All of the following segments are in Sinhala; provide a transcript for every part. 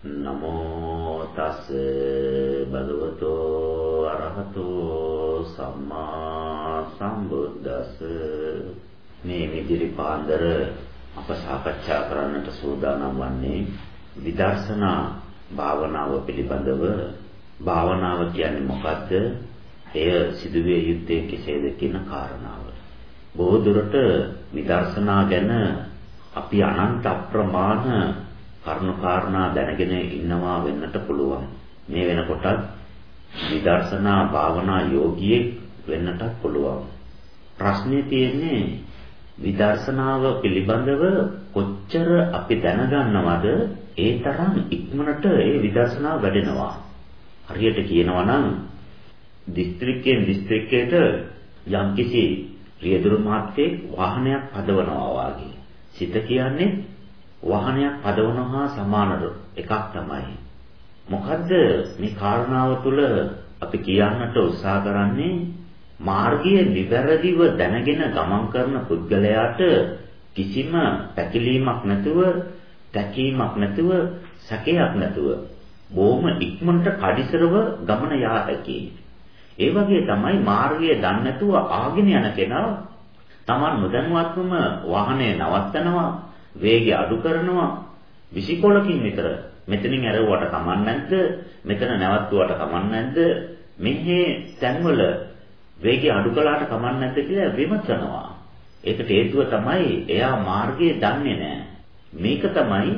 නමෝ තස් භගවතෝ අරහතෝ සම්මා සම්බුද්දස්ස මේ මිදිරි පාන්දර අප සාකච්ඡා කරන්නට සූදානම් වන්නේ විදර්ශනා භාවනාව පිළිබඳව භාවනාව කියන්නේ මොකද්ද? එය සිදුවිය යුත්තේ කෙසේද කියන කාරණාව. බොහෝ දුරට විදර්ශනා ගැන අපි අනන්ත අප්‍රමාණ කරුණු කාරණා දැනගෙන ඉන්නවා වෙන්නට පුළුවන්. මේ වෙනකොටත් විදර්ශනා භාවනා යෝගියෙක් වෙන්නට පුළුවන්. ප්‍රශ්නේ තියෙන්නේ විදර්ශනාව පිළිබඳව කොච්චර අපි දැනගන්නවද ඒ තරම් ඉක්මනට ඒ විදර්ශනාව වැඩෙනවා. හරියට කියනවා නම් දිස්ත්‍රික්කයෙන් දිස්ත්‍රික්කයට යම්කිසි රියදුරු මාත්‍යෙක් වාහනයක් හදවනවා වාගේ. සිත කියන්නේ වාහනයක් පදවනවා හා සමාන එකක් තමයි. මොකද්ද මේ කාරණාව තුළ අපි කියන්නට උත්සාහ කරන්නේ මාර්ගයේ නිවැරදිව දැනගෙන ගමන් කරන පුද්ගලයාට කිසිම පැකිලීමක් නැතුව, තැකීමක් නැතුව, සැකයක් නැතුව බොහොම ඉක්මනට කඩිසරව ගමන යා හැකියි. ඒ වගේ තමයි මාර්ගය දන්නේ නැතුව ආගෙන යන කෙනා Taman නොදැනුවත්වම වාහනේ නවත්තනවා වේගය අඩු කරනවා. විසිකොලකින් විතර මෙතනින් ඇරෙව්වට කමක් නැද්ද? මෙතන නැවතුවට කමක් නැද්ද? මෙහි තැන්වල වේගය අඩු කළාට කමක් නැද්ද කියලා විමසනවා. ඒකට හේතුව තමයි එයා මාර්ගය දන්නේ නැහැ. මේක තමයි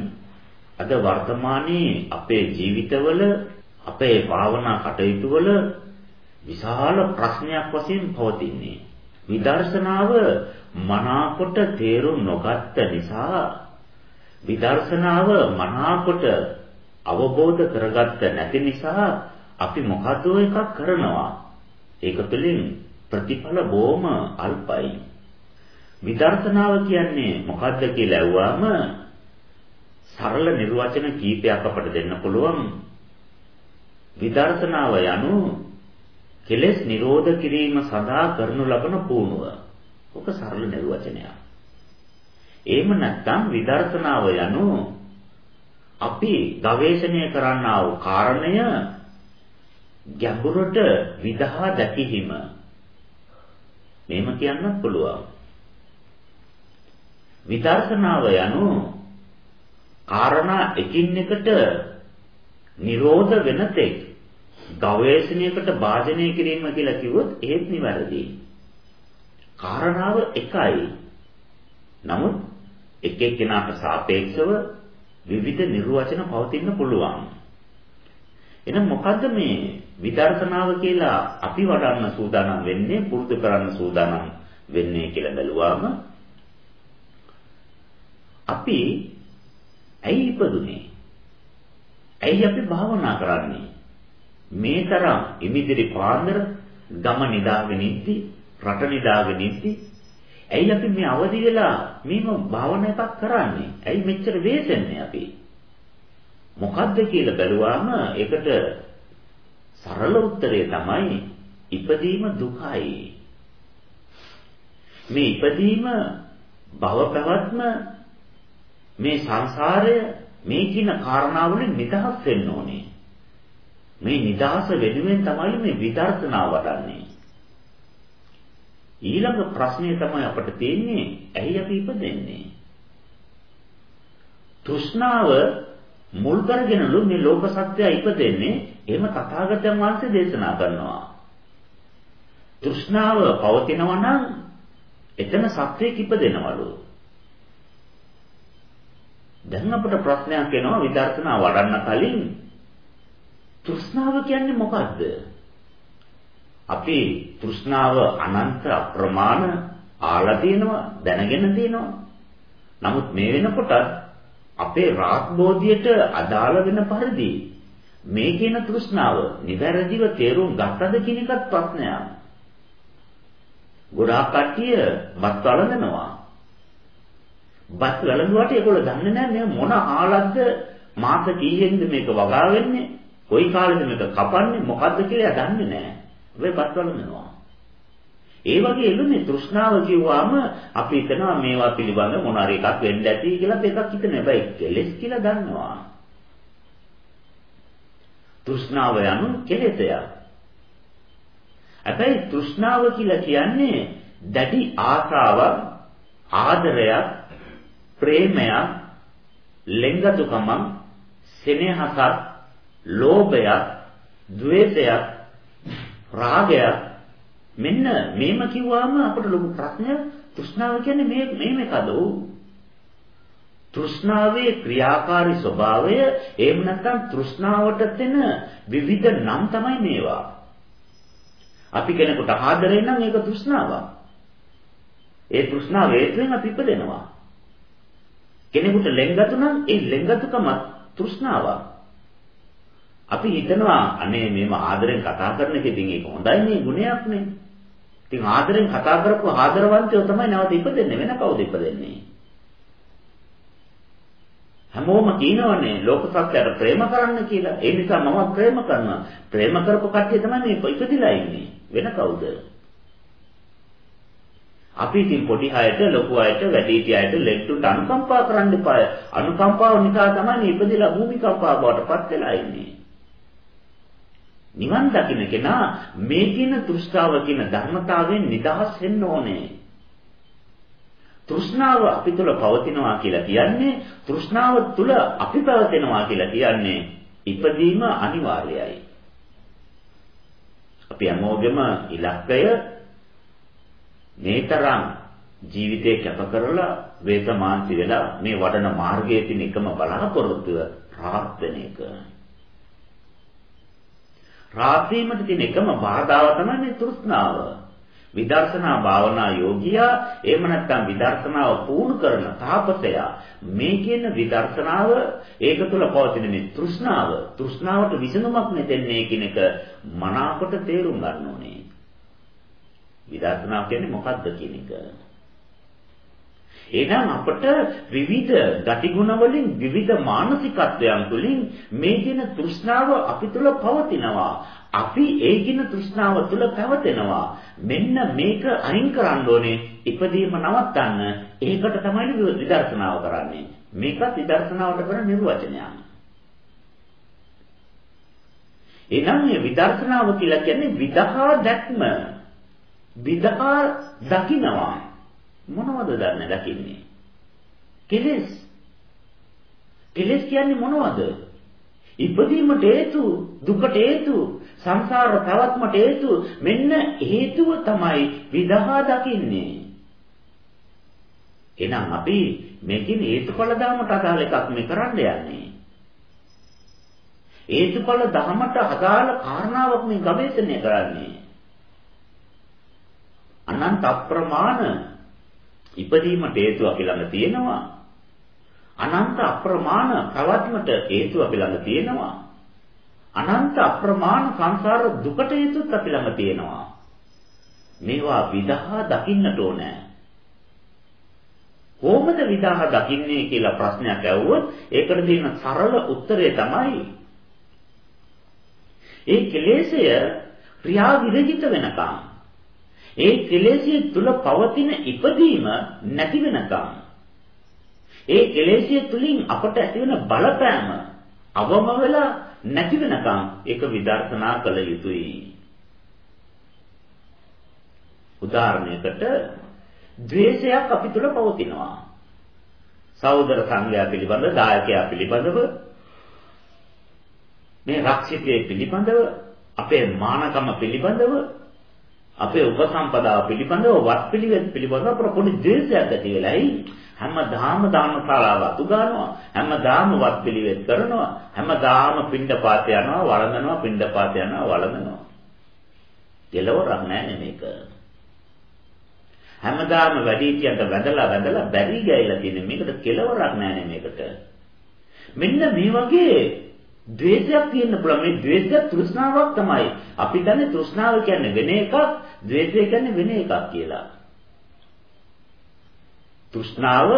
අද වර්තමානයේ අපේ ජීවිතවල අපේ භාවනා කටයුතු වල විශාල ප්‍රශ්නයක් වශයෙන් පවතින්නේ. විදර්ශනාව මනාකොට තේරුම් නොගත්ත නිසා විදර්ශනාව මනාකොට අවබෝධ කරගත්ත නැති නිසා අපි මොකද එකක් කරනවා? ඒක තුළින් ප්‍රතිඵල බොහොම අල්පයි. විදර්ශනාව කියන්නේ මොකද්ද කියලා ඇහුවාම සරල නිර්වචන කීපයක් අපට දෙන්න පුළුවන්. විදර්ශනාව යනු කෙලෙස් නිරෝධ කිරීම සඳහා කරනු ලබන පුහුණුව ඔක සරල නිර්වචනයක්. එහෙම නැත්නම් විදර්ශනාව යනු අපි ගවේෂණය කරන්නා වූ කාරණය ගැඹුරට විදහා දැකීම. මෙහෙම කියන්නත් පුළුවන්. විදර්ශනාව යනු කාරණා එකින් එකට නිරෝධ වෙන තෙක් ගවේෂණයකට භාජනය කිරීම කියලා කිව්වොත් ඒත් නිවැරදියි. කාරණාව එකයි. නමුත් එක එක්කෙනාට සාපේක්ෂව විවිධ නිර්වචන පවතින්න පුළුවන්. එහෙනම් මොකද්ද මේ විදර්ශනාව කියලා අපි වඩන්න සූදානම් වෙන්නේ පුරුදු කරන්න සූදානම් වෙන්නේ කියලා බැලුවාම අපි ඇයි ඉපදුනේ? ඇයි අපි භාවනා කරන්නේ? මේ තරම් ඉමිදිරි පාන්දර ගම නිදාගෙන ඉද්දි රට නිදාගෙන ඉද්දි ඇයි අපි මේ අවදි වෙලා මේම භාවනා එකක් කරන්නේ? ඇයි මෙච්චර වේසෙන්නේ අපි? මොකද්ද කියලා බැලුවාම ඒකට සරල උත්තරය තමයි ඉපදීම දුකයි. මේ ඉපදීම භව පැවැත්ම මේ සංසාරය මේ කියන කාරණාවලින් නිදහස් වෙන්න ඕනේ. මේ නිදහස වෙනුවෙන් තමයි මේ විදර්ශනා වඩන්නේ. ඊළඟ ප්‍රශ්නේ තමයි අපිට තියෙන්නේ ඇයි අපි ඉපදෙන්නේ? තෘෂ්ණාව මුල් කරගෙනලු මේ ලෝක සත්‍යය ඉපදෙන්නේ එහෙම තථාගතයන් වහන්සේ දේශනා කරනවා. තෘෂ්ණාව පවතිනවා නම් එතන සත්‍යයක් ඉපදෙනවලු. දැන් අපිට ප්‍රශ්නයක් එනවා විදර්ශනා වඩන්න කලින් තෘෂ්ණාව කියන්නේ මොකද්ද? අපි තෘෂ්ණාව අනන්ත අප්‍රමාණ ආලා තියෙනවා දැනගෙන තියෙනවා. නමුත් මේ වෙනකොට අපේ රාග්බෝධියට අදාළ වෙන පරිදි මේ කියන තෘෂ්ණාව නිවැරදිව තේරුම් ගත්තද කියන එකත් ප්‍රශ්නයක්. ගොඩාක් කට්ටිය බත් වළඳනවා. බත් වළඳුවාට ඒගොල්ලෝ දන්නේ නැහැ මේ මොන ආලක්ද මාස කීයෙන්ද මේක වගා වෙන්නේ කොයි කාලෙද මේක කපන්නේ මොකද්ද කියලා දන්නේ නැහැ. වෙපත් වලනවා. ඒ වගේ එළුනේ තෘෂ්ණාව කිව්වම අපි හිතනවා මේවා පිළිබඳ මොන හරි එකක් වෙන්න ඇති කියලා එකක් හිතන හැබැයි කෙලෙස් කියලා දන්නවා. තෘෂ්ණාව යනු කෙලෙසයක්. හැබැයි තෘෂ්ණාව කියලා කියන්නේ දැඩි ආශාවක්, ආදරයක්, ප්‍රේමයක්, ලෙංගතුකමක්, සෙනෙහසක්, ලෝභයක්, ද්වේෂයක්, රාගයක් මෙන්න මේම කිව්වම අපට ලොකු ප්‍රශ්නයක් තෘෂ්ණාව කියන්නේ මේ මේ මේකද තෘෂ්ණාවේ ක්‍රියාකාරී ස්වභාවය එහෙම නැත්නම් තෘෂ්ණාවට දෙන විවිධ නම් තමයි මේවා. අපි කෙනෙකුට ආදරේ නම් ඒක තෘෂ්ණාවක්. ඒ තෘෂ්ණාව හේතුවෙන් අපි ඉපදෙනවා. කෙනෙකුට ලෙන්ගතු නම් ඒ ලෙන්ගතුකම තෘෂ්ණාවක්. අපි හිතනවා අනේ මේව ආදරෙන් කතා කරන එක ඉතින් ඒක හොඳයි නේ ගුණයක් නේ. ඉතින් ආදරෙන් කතා කරපු ආදරවන්තයෝ තමයි නැවත ඉපදෙන්නේ වෙන කවුද ඉපදෙන්නේ? හැමෝම කියනවනේ ලෝක සත්‍යයට ප්‍රේම කරන්න කියලා. ඒ නිසා මම ප්‍රේම කරනවා. ප්‍රේම කරපු කට්ටිය තමයි මේ ඉපදිලා ඉන්නේ. වෙන කවුද? අපි ඉතින් පොඩි අයට, ලොකු අයට, වැඩිහිටි අයට ලෙඩ්ඩුට අනුකම්පා කරන්න එපා. අනුකම්පාව නිසා තමයි ඉපදිලා භූමිකම්පා බවට පත් වෙලා ඉන්නේ. නිවන් දකින්න කෙනා මේ කියන තෘෂ්ණාව කියන ධර්මතාවයෙන් නිදහස් වෙන්න ඕනේ. තෘෂ්ණාව අපි තුල පවතිනවා කියලා කියන්නේ තෘෂ්ණාව තුල අපි පවතිනවා කියලා කියන්නේ ඉපදීම අනිවාර්යයි. අපි හැමෝගෙම ඉලක්කය මේතරම් ජීවිතේ කැප කරලා වේතමාන්ති වෙලා මේ වඩන මාර්ගයේ තියෙන එකම බලාපොරොත්තුව රාහත් වෙන එක. රාත්‍රීමට තියෙන එකම බාධාව තමයි මේ තෘෂ්ණාව. විදර්ශනා භාවනා යෝගියා එහෙම නැත්නම් විදර්ශනාව පුහුණු කරන තාපසයා මේ කියන විදර්ශනාව ඒක තුළ පවතින මේ තෘෂ්ණාව තෘෂ්ණාවට විසඳුමක් නැතෙන්නේ කියන එක මනාකොට තේරුම් ගන්න ඕනේ. විදර්ශනාව කියන්නේ මොකක්ද කියන එක. එහෙනම් අපට විවිධ ගතිගුණ වලින් විවිධ මානසිකත්වයන් තුළින් මේ දින තෘෂ්ණාව අපි තුළ පවතිනවා. අපි ඒ දින තෘෂ්ණාව තුළ පැවතෙනවා. මෙන්න මේක අයින් කරන්න ඕනේ. ඉපදීම නවත්තන්න. ඒකට තමයි විදර්ශනාව කරන්නේ. මේකත් විදර්ශනාවට කරන නිර්වචනයක්. එනම් මේ විදර්ශනාව කියලා කියන්නේ විදහා දැක්ම. විදහා දකින්නවා. මොනවද දන්නේ දකින්නේ? කෙලෙස්. කෙලෙස් කියන්නේ මොනවද? ඉපදීමට හේතු, දුකට හේතු, සංසාර පැවැත්මට හේතු මෙන්න හේතුව තමයි විදහා දකින්නේ. එහෙනම් අපි මේකෙන් හේතුඵල ධර්මයට අදාළ එකක් මේ කරන්න යන්නේ. හේතුඵල ධර්මයට අදාළ කාරණාවක් මේ ගවේෂණය කරන්නේ. අනන්ත අප්‍රමාණ ඉපදීමට හේතුව අපි ළඟ තියෙනවා. අනන්ත අප්‍රමාණ ප්‍රවත්මට හේතුව අපි ළඟ තියෙනවා. අනන්ත අප්‍රමාණ සංසාර දුකට හේතුත් අපි ළඟ තියෙනවා. මේවා විදහා දකින්නට ඕනේ. කොහොමද විදහා දකින්නේ කියලා ප්‍රශ්නයක් ඇහුවොත් ඒකට දෙන සරල උත්තරය තමයි ඒ කෙලෙසය ක්‍රියා විරහිත වෙනකම් ඒ කෙලෙසිය තුල පවතින ඉපදීම නැති වෙනකම් ඒ කෙලෙසිය තුලින් අපට ඇතිවන බලපෑම අවම වෙලා නැති වෙනකම් ඒක විදර්ශනා කළ යුතුයි. උදාහරණයකට ද්වේෂයක් අපි තුල පවතිනවා. සහෝදර සංඝයා පිළිබඳ, දායකයා පිළිබඳව මේ රක්ෂිතයේ පිළිබඳව, අපේ මානකම පිළිබඳව අපේ උපසම්පදාව පිළිබඳව වත් පිළිවෙත් පිළිබඳව අපට පොඩි ද්වේෂයක් ඇති වෙලයි හැමදාම දානශාලාව අතු ගන්නවා. හැමදාම වත් පිළිවෙත් කරනවා. හැමදාම පින්ඩපාත යනවා වළඳනවා පින්ඩපාත යනවා වළඳනවා. කෙලවරක් නැහැ මේක. හැමදාම වැඩිහිටියන්ට වැඳලා වැඳලා බැරි ගෑයිලා තියෙන මේකට කෙලවරක් නැහැ මේකට. මෙන්න මේ වගේ ද්වේෂයක් තියෙන්න පුළුවන් මේ ද්වේෂය තෘෂ්ණාවක් තමයි. අපි දන්නේ තෘෂ්ණාව කියන්නේ වෙන එකක්, ද්වේෂය කියන්නේ වෙන එකක් කියලා. තෘෂ්ණාව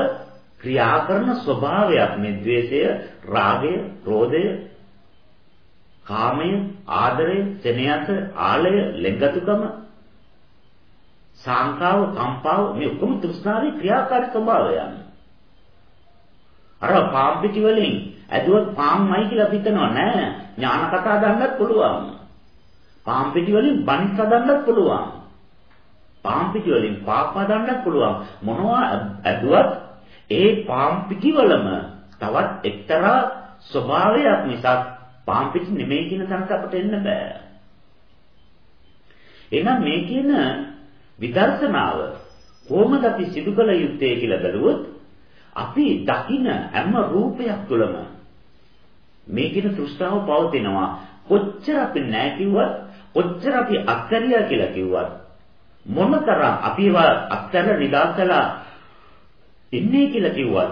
ක්‍රියා කරන ස්වභාවයක් මේ ද්වේෂය, රාගය, ක්‍රෝධය, කාමය, ආදරය, සෙනෙහස, ආලය, ලෙග්ගතුකම, සාංකාව, කම්පාව මේ ඔක්කොම තෘෂ්ණාවේ ක්‍රියාකාරී ස්වභාවයන්. අර පාම් පිටි වලින් ඇදුවත් පාම්මයි කියලා හිතනවා නෑ. ඥාන කතා දන්නත් පුළුවන්. පාම් පිටි වලින් බණිත් හදන්නත් පුළුවන්. පාම් පිටි වලින් පාක් හදන්නත් පුළුවන්. මොනවා ඇදුවත් ඒ පාම් පිටි වලම තවත් එක්තරා ස්වභාවයක් මිසක් පාම් පිටි නෙමෙයි කියන තැනට අපට එන්න බෑ. එහෙනම් මේ කියන විදර්ශනාව කොහොමද අපි සිදු කළ යුත්තේ කියලා බැලුවොත් අපි දකින හැම රූපයක් තුළම මේ කියන තෘෂ්ණාව පවතිනවා කොච්චර අපි නැහැ කිව්වත් කොච්චර අපි අත්හැරියා කියලා කිව්වත් මොනතරම් අපි ඒවා අත්හැර නිදාසලා ඉන්නේ කියලා කිව්වත්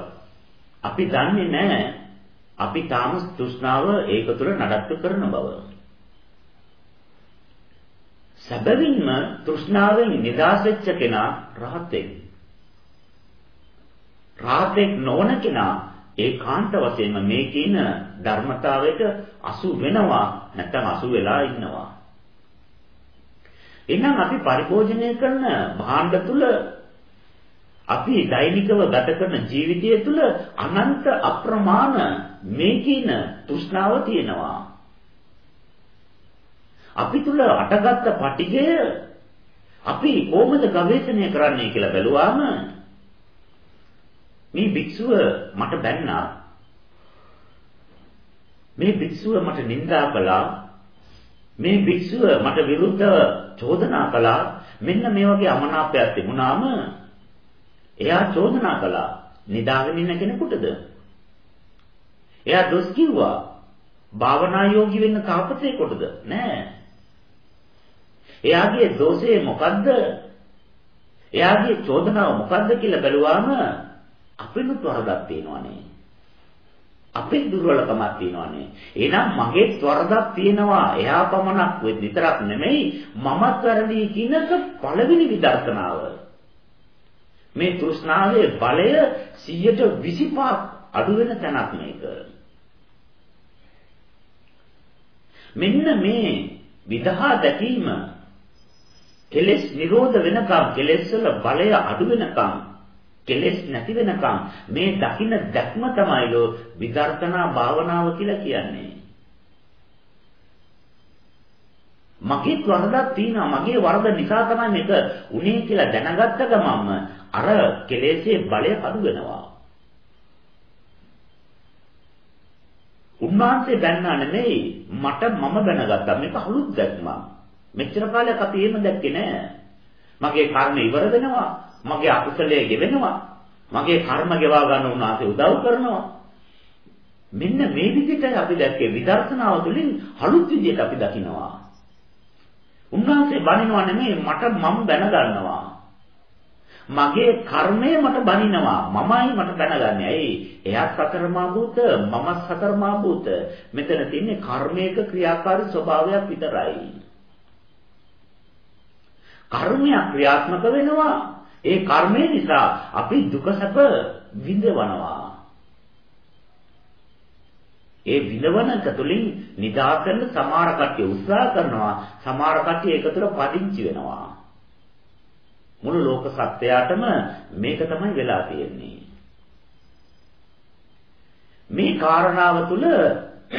අපි දන්නේ නැහැ අපි තාම තෘෂ්ණාව ඒක තුළ නඩත්තු කරන බව. සැබවින්ම තෘෂ්ණාවෙන් නිදහස් වෙච්ච කෙනා රහතෙක්. රහතෙක් නොවන කෙනා ඒකාන්ත වශයෙන්ම මේ කියන ධර්මතාවයට අසු වෙනවා නැත්නම් අසු වෙලා ඉන්නවා. එහෙනම් අපි පරිභෝජනය කරන භාණ්ඩ තුල අපි දෛනිකව ගත කරන ජීවිතය තුළ අනන්ත අප්‍රමාණ මේ කියන තෘෂ්ණාව තියෙනවා. අපි තුල අටගත්ත පටිගය අපි කොහොමද ගවේෂණය කරන්නේ කියලා බැලුවාම මේ භික්ෂුව මට බැන්නා. මේ භික්ෂුව මට නිඳා කළා. මේ භික්ෂුව මට විරුද්ධව චෝදනා කළා. මෙන්න මේ වගේ අමනාපයක් තිබුණාම එයා චෝදනා කළා. නිදාගෙන ඉන්න කෙනෙකුටද? එයා දොස් කිව්වා භාවනා යෝගී වෙන්න තාපසයෙකුටද නෑ. එයාගේ දෝෂය මොකද්ද? එයාගේ චෝදනාව මොකද්ද? කියලා බැලුවාම අපෙනුත් වරදක් තියෙනවානේ අපේ දුර්වලකමක් තියෙනවානේ. එහෙනම් මගේ වරදක් තියෙනවා. එයා පමණක් විතරක් නෙමෙයි මමත් වැරදි කියනක පළවෙනි විදර්ශනාව. මේ තෘෂ්ණාවේ බලය 125ක් අඩු වෙන තැනක් මේක. මෙන්න මේ විදහා දැකීම කෙලෙස් නිරෝධ වෙනකම් කෙලෙස් වල බලය අඩු වෙනකම් කෙලෙස් නැති වෙනකම් මේ දකින්න දැක්ම තමයිලෝ විදර්ශනා භාවනාව කියලා කියන්නේ. මගේ වරදක් තියෙනවා මගේ වරද නිසා තමයි මේක උනේ කියලා දැනගත්ත ගමන්ම අර කෙලෙස්ේ බලය අඩු වෙනවා. උන්වහන්සේ බැන්නා නෙමෙයි මට මම දැනගත්තා මේක අලුත් දැක්මක්. මෙච්චර කාලයක් අපි එහෙම දැක්කේ නෑ. මගේ කර්ම ඉවර වෙනවා. මගේ අකුසලයේ ගෙවෙනවා. මගේ කර්ම ගෙවා ගන්න උන්වහන්සේ උදව් කරනවා. මෙන්න මේ විදිහට අපි දැක්කේ විදර්ශනාව තුළින් අලුත් විදිහට අපි දකිනවා. උන්වහන්සේ බණිනවා නෙමෙයි මට මම දැනගන්නවා. මගේ කර්මය මට බනිනවා මමයි මට දැනගන්නේ ඇයි එයාත් සතරමා භූත මමත් සතරමා භූත මෙතන තියෙන්නේ කර්මයක ක්‍රියාකාරී ස්වභාවයක් විතරයි කර්මයක් ක්‍රියාත්මක වෙනවා ඒ කර්මය නිසා අපි දුක සැප විඳවනවා ඒ විඳවනක තුලින් නිදාගන්න සමහර කට්ටිය උත්සාහ කරනවා සමහර කට්ටිය ඒක තුළ පදිංචි වෙනවා මුළු ලෝක සත්‍යයටම මේක තමයි වෙලා තියෙන්නේ. මේ කාරණාව තුළ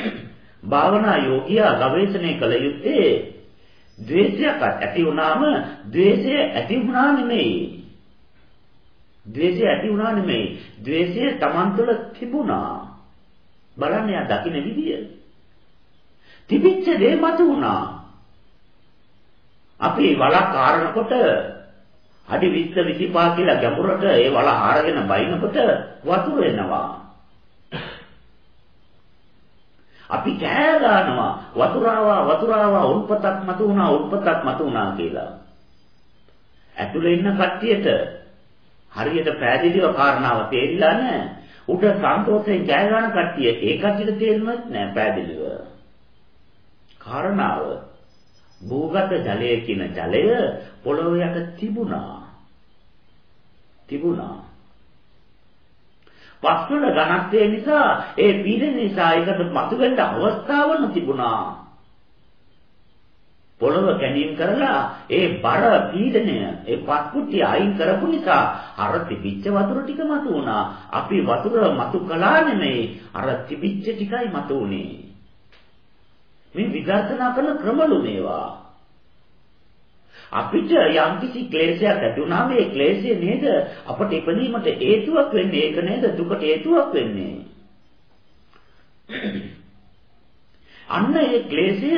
භාවනා යෝගියා ගවේෂණය කළ යුත්තේ ද්වේෂයක් ඇති වුණාම ද්වේෂය ඇති වුණා නෙමෙයි. ද්වේෂය ඇති වුණා නෙමෙයි. ද්වේෂය Taman තුළ තිබුණා. බලන්න යා දකින්න විදිය. තිබිච්ච දේ මත වුණා. අපි වලක් කාරණකොට අඩි 20 25 කියලා ගැඹුරට ඒ වල ආරගෙන බයිනකොට වතුර එනවා. අපි කෑ ගන්නවා වතුරාවා වතුරාවා උල්පතක් මතු වුණා උල්පතක් මතු වුණා කියලා. ඇතුලේ ඉන්න කට්ටියට හරියට පැහැදිලිව කාරණාව තේරිලා නැහැ. උඩ සන්තෝෂයෙන් කෑ ගන්න කට්ටිය ඒ කට්ටියට තේරුණත් නැහැ පැහැදිලිව. කාරණාව භූගත ජලය කියන ජලය පොළොව යට තිබුණා. තිබුණා. වස්තුල ඝනත්වය නිසා ඒ පීඩන නිසා ඒකට මතුවෙන්න අවස්ථාවක් තිබුණා. පොළව කැණීම් කරලා ඒ බර පීඩනය ඒ පත්කුට්ටිය අයින් කරපු නිසා අර තිබිච්ච වතුර ටික මතු වුණා. අපි වතුර මතු කළා නෙමෙයි අර තිබිච්ච ටිකයි මතු වුනේ. මේ විදර්ශනා කරන ක්‍රමලු මේවා. අපිට යම්කිසි ක්ලේශයක් ඇති වුණාම ඒ ක්ලේශය නේද අපට ඉපදීමට හේතුවක් වෙන්නේ ඒක නේද දුකට හේතුවක් වෙන්නේ. අන්න ඒ ක්ලේශය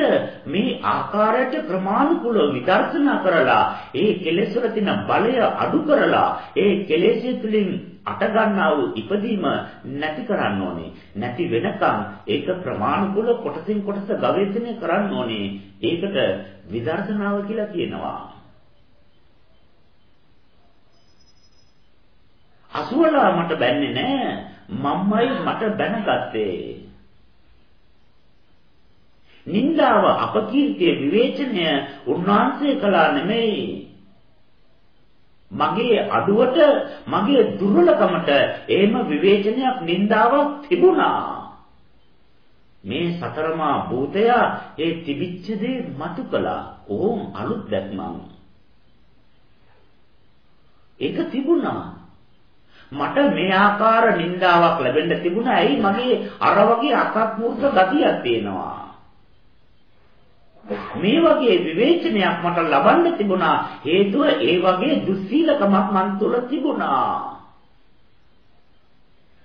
මේ ආකාරයට ක්‍රමානුකූලව විදර්ශනා කරලා ඒ කෙලෙස් වල තියෙන බලය අඩු කරලා ඒ කෙලෙස්ය තුලින් අට ගන්නා වූ ඉපදීම නැති කරන්න ඕනේ. නැති වෙනකන් ඒක ප්‍රමාණිකුල කොටසින් කොටස ගවේෂණය කරන්න ඕනේ. ඒකට විදර්ශනාව කියලා කියනවා. අසුවලා මට බැන්නේ නෑ. මම්මයි මට බැනගත්තේ. නින්දාව අපකීර්තිය විවේචනය උන්වහන්සේ කළා නෙමෙයි. මගේ අඩුවට මගේ දුර්වලකමට එහෙම විවේචනයක් නින්දාවක් තිබුණා. මේ සතරමා භූතය ඒ තිබිච්ච දේ මතු කළා. ඕම් අලුත් දැක්මක්. ඒක තිබුණා. මට මේ ආකාර නින්දාවක් ලැබෙන්න තිබුණා. ඇයි මගේ අර වගේ අකක් මූර්ත ගතියක් තියෙනවා. මේ වගේ විවේචනයක් මට ලබන්න තිබුණා. හේතුව ඒ වගේ දුස්සීලකමක් මන් තුළ තිබුණා.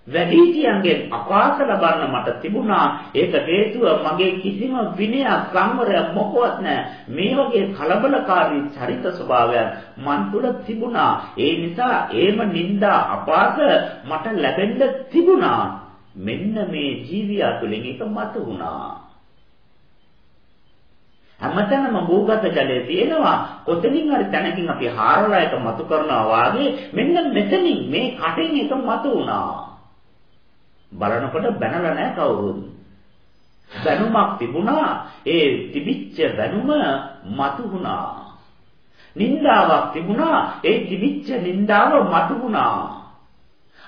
වැඩිහිටියන්ගෙන් අපාස ලබන්න මට තිබුණා. ඒක හේතුව මගේ කිසිම විනයක් සංවරයක් මොකවත් නැහැ. මේ වගේ කලබලකාරී චරිත ස්වභාවයන් මන් තුළ තිබුණා. ඒ නිසා ඒම නිന്ദා අපාස මට ලැබෙන්න තිබුණා. මෙන්න මේ ජීවියා තුළින් ඒක මත වුණා හැමතැනම භූගත ජලය තියෙනවා. කොතනින් හරි තැනකින් අපි හාරලා එක මතු කරනවා වාගේ මෙන්න මෙතනින් මේ කටින් එක මතු වුණා. බලනකොට බැනලා නැහැ කවුරුත්. බැනුමක් තිබුණා. ඒ තිබිච්ච බැනුම මතු වුණා. නින්දාවක් තිබුණා. ඒ තිබිච්ච නින්දාව මතු වුණා.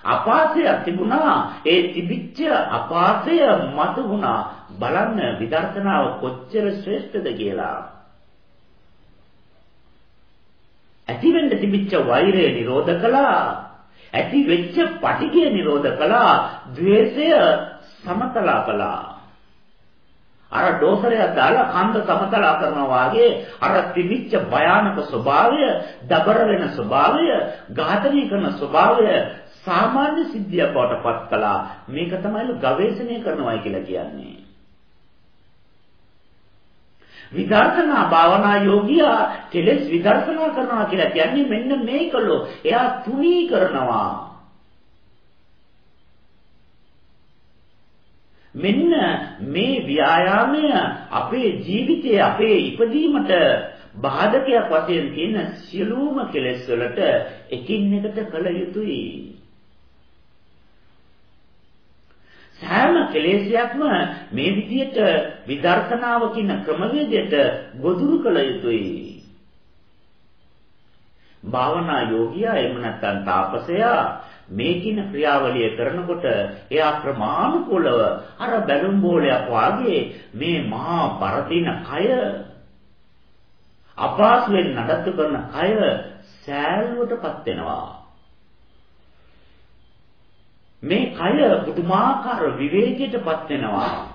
අපාසයක් තිබුණා. ඒ තිබිච්ච අපාසය මතු වුණා. බලන්න විදර්ශනාව කොච්චර ශ්‍රේෂ්ඨද කියලා. ඇතිවෙන්න තිබිච්ච වෛරය නිරෝධ කළා. ඇති වෙච්ච පටිඝය නිරෝධ කළා. ද්වේෂය සමතලා කළා. අර ඩෝසරය දාලා කන්ද සමතලා කරනවා වාගේ අර තිබිච්ච භයානක ස්වභාවය, දබර වෙන ස්වභාවය, ඝාතනය කරන ස්වභාවය සාමාන්‍ය සිද්ධියක් බවට පත් කළා. මේක තමයි ගවේෂණය කරනවායි කියලා කියන්නේ. විදර්ශනා භාවනා යෝගියා කෙලෙස් විදර්ශනා කරනවා කියලා කියන්නේ මෙන්න මේකලෝ. එයා තුනී කරනවා. මෙන්න මේ ව්‍යායාමය අපේ ජීවිතයේ අපේ ඉපදීමට බාධකයක් වශයෙන් තියෙන සියලුම කෙලෙස් වලට එකින් එකට කළ යුතුයි. සෑම කෙලෙසයක්ම මේ විදියට විදර්ශනාව කියන ක්‍රමවේදයට ගොදුරු කළ යුතුයි. භාවනා යෝගියා එහෙම නැත්නම් තාපසයා මේ කින ක්‍රියාවලිය කරනකොට එයා ප්‍රමාණිකෝලව අර බැලුම් බෝලයක් වාගේ මේ මහා පරතින කය අපාසුවෙන් නඩත්තු කරන කය සෑල්වටපත් වෙනවා. මේ කය පුදුමාකාර විවේකයටපත් වෙනවා.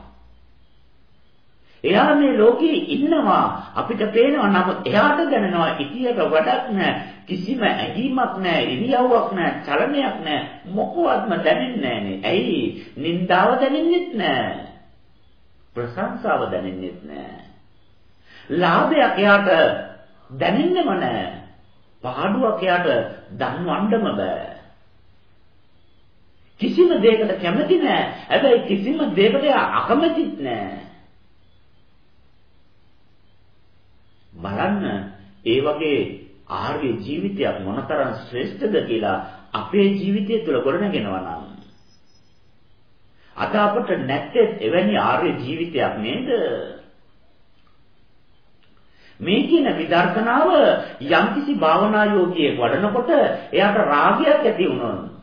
එයා මේ ලෝකේ ඉන්නවා. අපිට පේනවා නමුත් එයාට දැනෙනවා ඉතියක වැඩක් නැහැ කිසිම ඇඟීමක් නැහැ ඉරියව්වක් නැහැ චලනයක් නැහැ මොකවත්ම දැනෙන්නේ නැහනේ ඇයි? නින්දාව දැනෙන්නෙත් නැහැ ප්‍රශංසාව දැනෙන්නෙත් නැහැ ලාභයක් එයාට දැනෙන්නෙම නැහැ පාඩුවක් එයාට දන්වන්නම බෑ. කිසිම දෙයකට කැමති නෑ. හැබැයි කිසිම දෙයකට අකමැතිත් නෑ. බලන්න ඒ වගේ ආර්ය ජීවිතයක් මොනතරම් ශ්‍රේෂ්ඨද කියලා අපේ ජීවිතය තුළ ගොඩනගෙනවා නම් අද අපට නැත්තේ එවැනි ආර්ය ජීවිතයක් නේද? මේ කියන විදර්ශනාව යම්කිසි භාවනා යෝගියෙක් වඩනකොට එයාට රාගයක් ඇති වුණොත්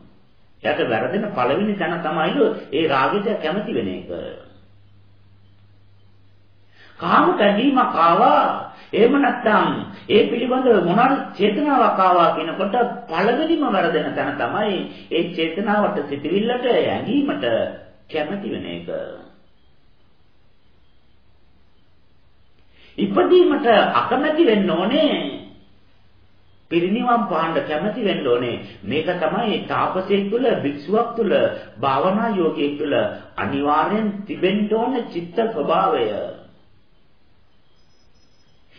එයාට වැරදෙන පළවෙනි තැන තමයිලු ඒ රාගෙට කැමති වෙන එක. කාම ගැනීමක් ආවා. එහෙම නැත්නම් ඒ පිළිබඳව මොනවාරි චේතනාවක් ආවා කියනකොට පළවෙනිම වරදෙන තැන තමයි ඒ චේතනාවට සිටිවිල්ලට ඇඟීමට කැමති වෙන එක. ඉපදීමට අකමැති වෙන්න ඕනේ. පිරිනිවන් පාන්න කැමති වෙන්න ඕනේ. මේක තමයි තාපසයෙක් තුළ, භික්ෂුවක් තුළ, භාවනා යෝගියෙක් තුළ අනිවාර්යෙන් තිබෙන්න ඕන චිත්ත ස්වභාවය.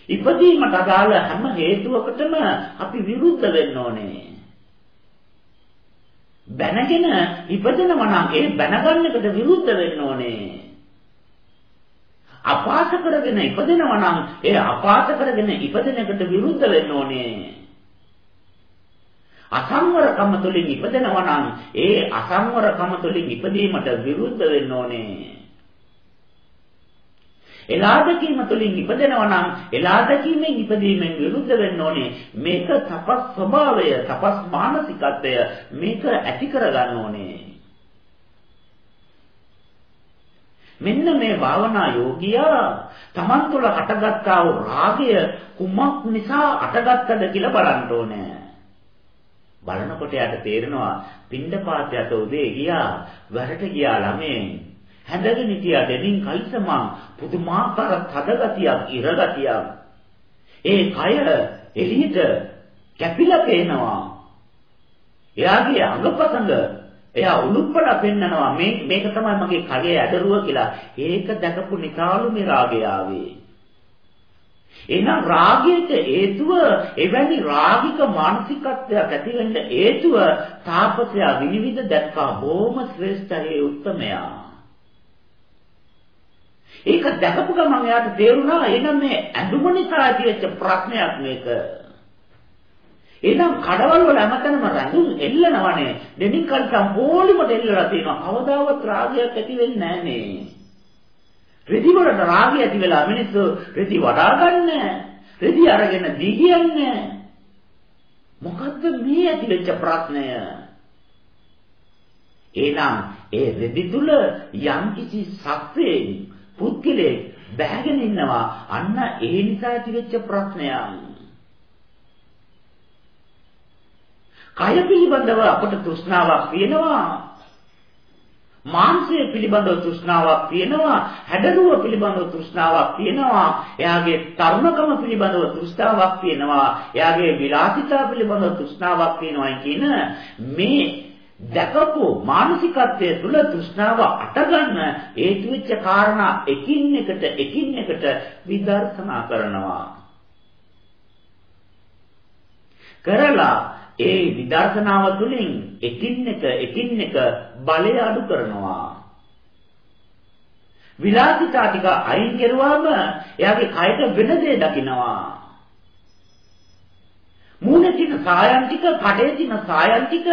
ඉපදීමට අදාළ හැම හේතුවකටම අපි විරුද්ධ වෙන්න ඕනේ. බැනගෙන ඉපදෙනවා නම් ඒ බැනගන්න එකට විරුද්ධ වෙන්න ඕනේ. අපාස කරගෙන ඉපදෙනවා නම් ඒ අපාස කරගෙන ඉපදෙන එකට විරුද්ධ වෙන්න ඕනේ. අසංවරකම තුළින් ඉපදෙනවා නම් ඒ අසංවරකම තුළින් ඉපදීමට විරුද්ධ වෙන්න ඕනේ. එලාදකීම තුළින් ඉපදෙනවා නම් එලාදකීමෙන් ඉපදීමෙන් විරුද්ධ වෙන්න ඕනේ. මේක තපස් ස්වභාවය, තපස් මානසිකත්වය මේක ඇති කරගන්න ඕනේ. මෙන්න මේ භාවනා යෝගියා Taman තුළ හටගත්තා වූ රාගය කුමක් නිසා අටගත්තද කියලා බලන්න ඕනේ. බලනකොට යාට තේරෙනවා පින්ඩපාතයට උදේ ගියා, වරට ගියා ළමෙන්. හැඳගෙන හිටියා දෙමින් කල්සමා පුදුමාකාර තදගතියක් ඉරගතියක්. ඒ කය එළියට කැපිලා පේනවා. එයාගේ අංගපසංග එයා උණුප්පල පෙන්නනවා මේ මේක තමයි මගේ කගේ ඇදරුව කියලා. ඒක දැකපු නිකාලු මේ රාගය ආවේ. එහෙනම් රාගයට හේතුව එවැනි රාගික මානසිකත්වයක් ඇති වෙන්න හේතුව තාපසයා විනිවිද දැක්කා බොහොම ශ්‍රේෂ්ඨ උත්තමයා ඒක දැකපු ගමන් එයාට තේරුණා එහෙනම් මේ ඇඳුම නිසා ඇතිවෙච්ච ප්‍රශ්නයක් මේක. එහෙනම් කඩවල වල හැමතැනම රඳුන් එල්ලනවනේ. දෙමින් කල්සම් පොලිමට එල්ලලා තියෙනවා. කවදාවත් රාගයක් ඇති වෙන්නේ නැහනේ. රෙදි වලට රාගය ඇති වෙලා මිනිස්සු රෙදි වඩා ගන්න. රෙදි අරගෙන දී කියන්නේ. මොකද්ද මේ ඇතිවෙච්ච ප්‍රශ්නය? එහෙනම් ඒ රෙදි තුල යම්කිසි සත්‍යයෙන් පුද්ගලයෙක් බෑගෙන ඉන්නවා අන්න ඒ නිසා ඇතිවෙච්ච ප්‍රශ්නයක්. කය පිළිබඳව අපට තෘෂ්ණාවක් තියෙනවා. මාංශය පිළිබඳව තෘෂ්ණාවක් තියෙනවා. හැඩරුව පිළිබඳව තෘෂ්ණාවක් තියෙනවා. එයාගේ තරුණකම පිළිබඳව තෘෂ්ණාවක් තියෙනවා. එයාගේ විලාසිතා පිළිබඳව තෘෂ්ණාවක් තියෙනවා කියන මේ දැකපු මානසිකත්වයේ තුල තෘෂ්ණාව අටගන්න හේතු වෙච්ච කාරණා එකින් එකට එකින් එකට විදර්ශනා කරනවා කරලා ඒ විදර්ශනාව තුළින් එකින් එක එකින් එක බලය අඩු කරනවා විලාසිතා ටික අයින් කරුවාම එයාගේ කයට වෙන දේ දකින්නවා මූණේ තියෙන සායන් ටික, කඩේ තියෙන සායන් ටික,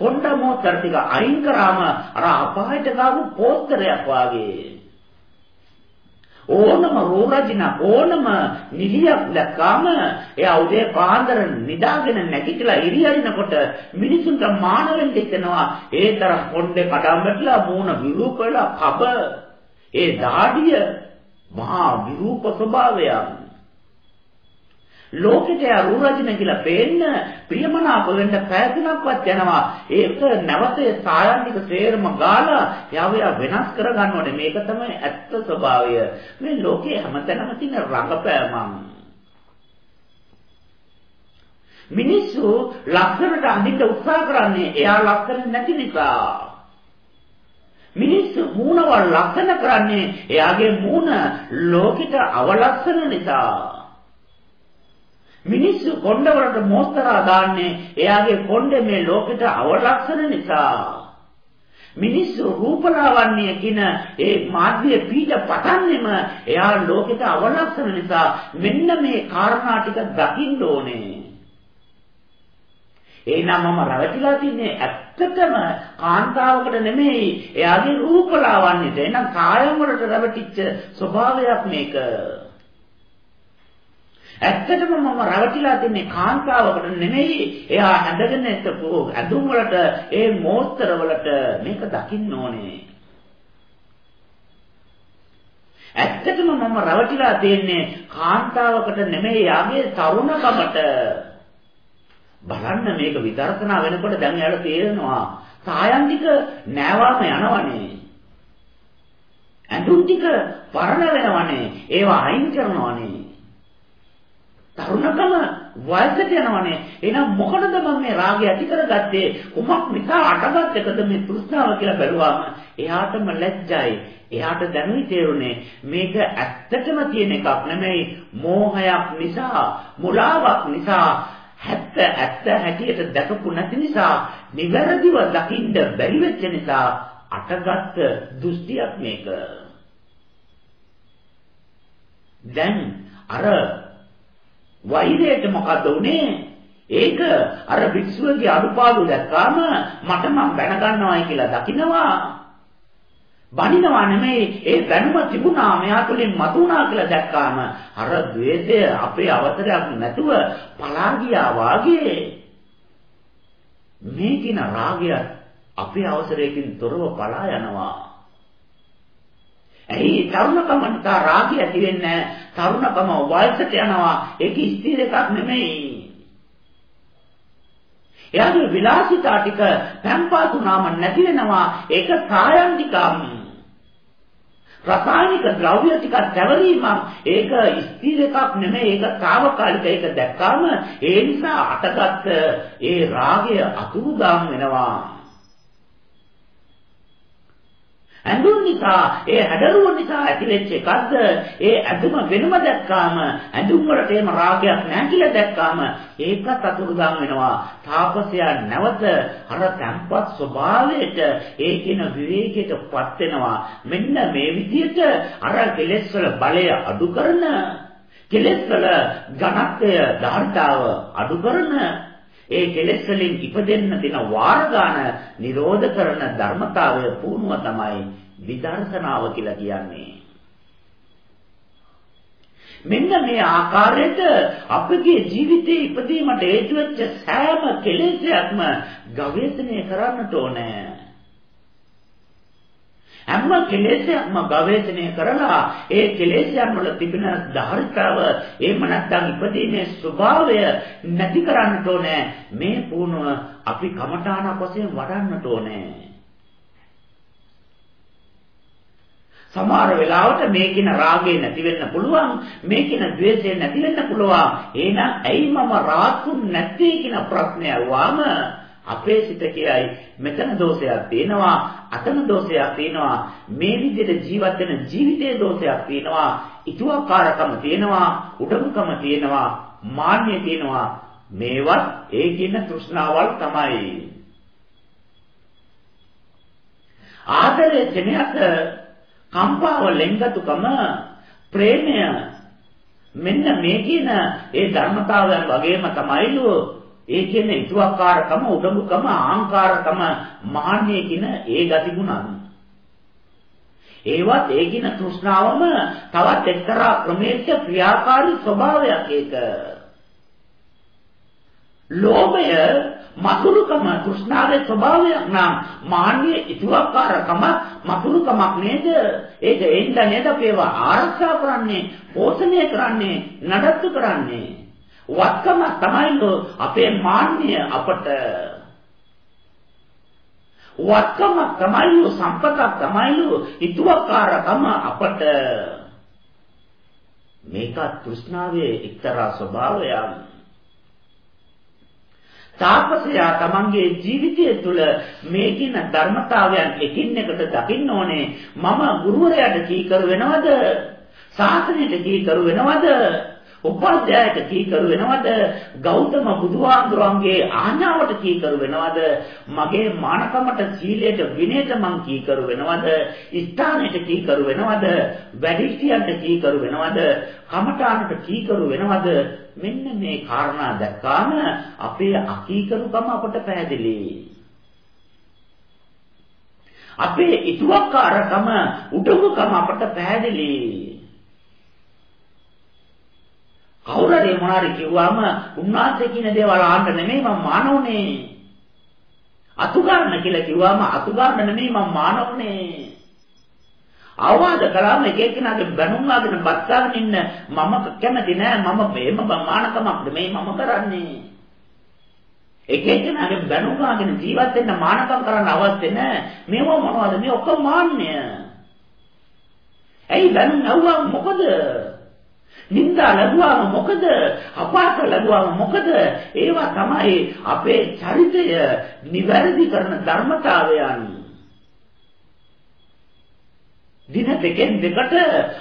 හොණ්ඩ මෝතර ටික අයින් කරාම අර අපායට ගාපු පෝස්තරයක් වාගේ. ඕනම රෝරජින ඕනම නිලියක් දැක්කාම එයා උදේ පාන්දර නිදාගෙන නැගිටලා ඉරියරිනකොට මිනිසුන්ට මානවෙන් හිතෙනවා ඒ තරම් පොණ්ඩේ කඩම්බටලා මූණ විරූප වෙලා කබ. ඒ දාඩිය මහා විරූප ස්වභාවයක්. ලෝකෙට අරුරජින කියලා පේන්න ප්‍රියමනාප වෙන්න පැය තුනක්වත් යනවා. ඒක නැවතේ සායන්නික සේරම ගාලා යව වෙනස් කරගන්න ඕනේ. මේක තමයි ඇත්ත ස්වභාවය. මේ ලෝකේ හැමතැනම තියෙන රංගපෑමක්. මිනිස්සු ලක්ෂණට අඳින්න උත්සාහ කරන්නේ එයා ලක්ෂණ නැති නිසා. මිනිස්සු මූණවල් ලක්ෂණ කරන්නේ එයාගේ මූණ ලෝකෙට අවලක්ෂණ නිසා. මිනිස්සු කොණ්ඩ වලට මොස්තරා දාන්නේ එයාගේ කොණ්ඩේ මේ ලෝකෙට අවලක්ෂණ නිසා. මිනිස්සු රූපලාවන්‍ය කියන ඒ මාධ්‍ය පීඩ පතන්නෙම එයා ලෝකෙට අවලක්ෂණ නිසා මෙන්න මේ කාරණා ටික දකින්න ඕනේ. එහෙනම් මම රැවටිලා තින්නේ ඇත්තටම කාන්තාවකට නෙමෙයි එයාගේ රූපලාවන්‍යට. එහෙනම් කායම් වලට රැවටිච්ච ස්වභාවයක් මේක. ඇත්තටම මම රැවටිලා තින්නේ කාන්තාවකට නෙමෙයි. එයා ඇඳගෙන ඉතපු ඇඳුම් වලට, ඒ මෝස්තර වලට මේක දකින්න ඕනේ. ඇත්තටම මම රවටිලා තියෙන්නේ කාන්තාවකට නෙමෙයි යාගේ තරුණකමට. බලන්න මේක විදර්ශනා වෙනකොට දැන් යාළ තේරෙනවා. සායන්තික නෑවාම යනවනේ. ඇඳුම් ටික පරණ වෙනවනේ. ඒවා අයින් කරනවනේ. තරුණකම වයසට යනවනේ. එහෙනම් මොකටද මම මේ රාගය ඇති කරගත්තේ? කුමක් නිසා අටගත් එකද මේ තෘෂ්ණාව කියලා බැලුවාම එයාටම ලැජ්ජයි. එයාට දැනුයි තේරුනේ මේක ඇත්තටම තියෙන එකක් නෙමෙයි මෝහයක් නිසා, මුලාවක් නිසා, ඇත්ත ඇත්ත හැටියට දැකපු නැති නිසා, නිවැරදිව දකින්න බැරි වෙච්ච නිසා අටගත් දෘෂ්ටියක් මේක. දැන් අර වෛරයට මොකද උනේ? ඒක අර භික්ෂුවගේ අඩුපාඩු දැක්කාම මට මම බැන ගන්නවායි කියලා දකිනවා. බනිනවා නෙමෙයි ඒ දැනුම තිබුණා මෙයා තුලින් මතුණා කියලා දැක්කාම අර द्वේෂය අපේ අවතරයක් නැතුව පලා ගියා වාගේ මේ කින රාගය අපේ අවසරයකින් තොරව පලා යනවා ඇයි තරුණකම නිසා රාගය ඇති වෙන්නේ තරුණකම වයසට යනවා. ඒක ස්ථිර එකක් නෙමෙයි. එයාගේ විලාසිතා ටික පැම්පාතුනාම නැති වෙනවා. ඒක සායන්තිකම්. රසායනික ද්‍රව්‍ය ටිකක් දැවරීමක් ඒක ස්ථිර එකක් නෙමෙයි. ඒක తాවකාලික ඒක දැක්කාම ඒ නිසා අටගත් ඒ රාගය අතුරුදාම් වෙනවා. ඇඳුම් නිසා ඒ හැඩරුව නිසා ඇතිවෙච්ච එකක්ද? ඒ ඇඳුම වෙනම දැක්කාම ඇඳුම් වලට එහෙම රාගයක් නැහැ කියලා දැක්කාම ඒකත් අතුරුදන් වෙනවා. තාපසයා නැවත අර තැම්පත් ස්වභාවයට ඒ කියන විවේකයටපත් වෙනවා. මෙන්න මේ විදිහට අර කෙලෙස් වල බලය අඩු කරන කෙලෙස් වල ඝනත්වය ධාර්තාව අඩු කරන ඒ කෙලෙස් වලින් ඉපදෙන්න දෙන වාර ගන්න නිරෝධ කරන ධර්මතාවය පුණුව තමයි විදර්ශනාව කියලා කියන්නේ. මෙන්න මේ ආකාරයට අපගේ ජීවිතයේ ඉපදීමට හේතු වෙච්ච සෑම කෙලෙසයක්ම ගවේෂණය කරන්නට ඕනේ. හැම කෙලෙසයක්ම ගවේෂණය කරලා ඒ කෙලෙසයන් වල තිබෙන ධාරිතාව එහෙම නැත්නම් ඉපදීමේ ස්වභාවය නැති කරන්නට ඕනේ. මේ පුණුව අපි කමඨාණක් වශයෙන් වඩන්නට ඕනේ. සමහර වෙලාවට මේකින රාගය නැති වෙන්න පුළුවන් මේකින ද්වේෂය නැති වෙන්න පුළුවන්. එහෙනම් ඇයි මම රාගුන් නැත්තේ කියන ප්‍රශ්නය වුවාම අපේ සිත කියයි මෙතන දෝෂයක් තියෙනවා අතන දෝෂයක් තියෙනවා මේ විදිහට ජීවත් වෙන ජීවිතයේ දෝෂයක් තියෙනවා ඊතුවකාරකම තියෙනවා උඩඟුකම තියෙනවා මාන්නය තියෙනවා. මේවත් ඒ කියන තෘෂ්ණාවල් තමයි. ආදරය දෙනයක කම්පාව ලෙන්ගතුකම ප්‍රේමය මෙන්න මේ කියන ඒ ධර්මතාවයන් වගේම තමයිලු ඒ කියන්නේ ඊතුවක්කාරකම උඩඟුකම ආහංකාරකම මාන්නය කියන ඒ ගතිගුණන් ඒවත් ඒ කියන තෘෂ්ණාවම තවත් එක්තරා ක්‍රමයක ක්‍රියාකාරී ස්වභාවයක් ඒක. ලෝභය මතුරුකම තෘෂ්ණාවේ ස්වභාවයක් නම් මාන්නේ ඉතුවක්කාරකම මතුරුකමක් නේද? ඒක එන්න නේද අපේව? ආරක්ෂා කරන්නේ පෝෂණය කරන්නේ නඩත්තු කරන්නේ. වත්කම තමයි අපේ මාන්නය අපට. වත්කම තමයි සම්පතක් තමයි ඉතුවක්කාරකම අපට. මේක තෘෂ්ණාවේ එක්තරා ස්වභාවයක්. තාපසයා තමන්ගේ ජීවිතය තුළ මේ කියන ධර්මතාවයන් එකින් එකට දකින්න ඕනේ. මම ගුරුවරයාට කීකරු වෙනවද? ශාසනයට කීකරු වෙනවද? උපාධ්‍යායට කීකරු වෙනවද? ගෞතම බුදුහාඳුරන්ගේ ආඥාවට කීකරු වෙනවද? මගේ මානකමට සීලයට විනයට මං කීකරු වෙනවද? ස්ථානයට කීකරු වෙනවද? වැඩිහිටියන්ට කීකරු වෙනවද? කමඨානට කීකරු වෙනවද? මෙන්න මේ කාරණා දැක්කාම අපේ අකීකරුකම අපට පැහැදිලි. අපේ ඉතුවක්කාරකම උඩඟුකම අපට පැහැදිලි. කවුරු හරි මොනාරි කිව්වම උන්වහන්සේ කියන දේවල් ආන්න නෙමෙයි මම මානවනේ. අතු ගන්න කියලා කිව්වම අතු ගන්න නෙමෙයි මම මානවනේ. අවවාද කළාම එක එක්කෙනාගේ බැනුම් ආගෙන බස්සාගෙන ඉන්න මම කැමති නෑ මම මේම මානකමක් නෙමෙයි මම කරන්නේ. එක එක්කෙනාගේ බැනුම් ආගෙන ජීවත් වෙන්න මානකම් කරන්න අවශ්‍ය නෑ. මේව මොනවද මේ ඔක්කොම මාන්නය. ඇයි බැනුම් ඇහුවා මොකද? නින්දා ලැබුවාම මොකද? අපාස ලැබුවාම මොකද? ඒවා තමයි අපේ චරිතය නිවැරදි කරන ධර්මතාවයන්. දින දෙකෙන් දෙකට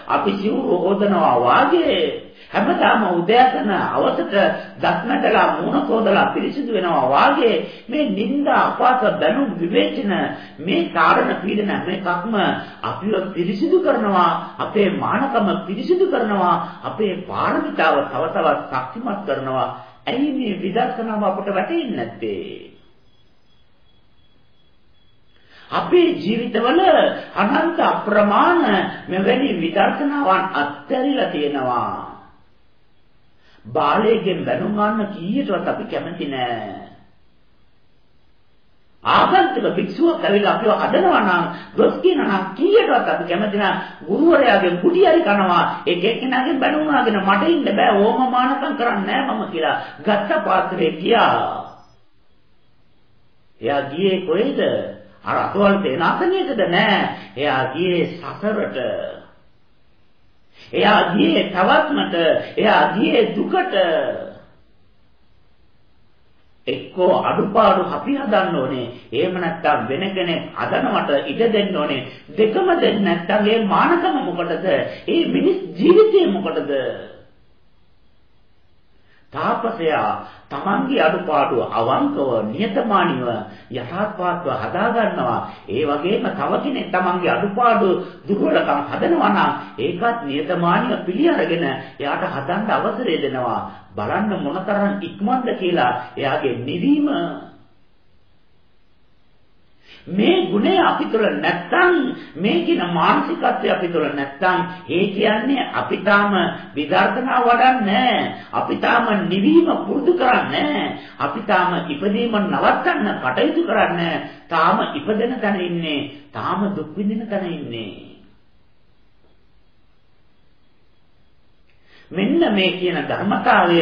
අපි සිවුරු හොදනවා වාගේ හැමදාම උදෑසන අවසට දක්නටලා මූණ කෝදලා පිරිසිදු වෙනවා වාගේ මේ නිന്ദා අපාස බැනුම් විවේචන මේ කාරණ පීඩන මේකක්ම අපිව පිරිසිදු කරනවා අපේ මානකම පිරිසිදු කරනවා අපේ පාරමිතාව තව තවත් ශක්තිමත් කරනවා ඇයි මේ විදර්ශනාව අපට වැටෙන්නේ නැත්තේ අපේ ජීවිතවල අනන්ත අප්‍රමාණ මෙවැනි විදර්ශනාවන් අත්හැරිලා තියෙනවා. බාලයෙන් බැනුම් ගන්න කීයටවත් අපි කැමති නෑ. ආගන්තුක භික්ෂුවක් ඇවිල්ලා අපිව අදනවා නම් දොස් කියනවා නම් කීයටවත් අපි කැමති නෑ. ගුරුවරයාගෙන් කුටි හරි කනවා. ඒක එක්කෙනාගෙන් බැනුම් අහගෙන මට ඉන්න බෑ. ඕම මානකම් කරන්නේ නෑ මම කියලා ගත්ත පාත්‍රේ ගියා. එයා ගියේ කොහෙද? අර අතවල් තේනාසනියටද නෑ. එයා ගියේ සසරට. එයා ගියේ තවත්මට එයා ගියේ දුකට එක්කෝ අඩුපාඩු අපි හදන්න ඕනේ. එහෙම නැත්නම් වෙන කෙනෙක් හදනවට ඉඩ දෙන්න ඕනේ. දෙකම දෙන්න නැත්නම් ඒ මානකම මොකටද? ඒ මිනිස් ජීවිතේ මොකටද? තාපසයා තමන්ගේ අඩුපාඩු අවංකව නියතමානීව යථාර්ථවත් හදා ගන්නවා ඒ වගේම තව කෙනෙක් තමන්ගේ අඩුපාඩු දුර්වලකම් හදනවා නම් ඒකත් නියතමානීව පිළි අරගෙන එයාට හදන්න අවසරය දෙනවා. බලන්න මොනතරම් ඉක්මනද කියලා එයාගේ නිවීම මේ ගුණය අපි තුළ නැත්තම් මේ කියන මානසිකත්වය අපි තුළ නැත්තම් ඒ කියන්නේ අපි තාම විදර්ශනා වඩන්නේ අපි තාම නිවීම පුරුදු කරන්නේ අපි තාම ඉපදීම නවත්තන්න කටයුතු කරන්නේ තාම ඉපදෙන තැන ඉන්නේ තාම දුක් විඳින තැන ඉන්නේ. මෙන්න මේ කියන ධර්මතාවය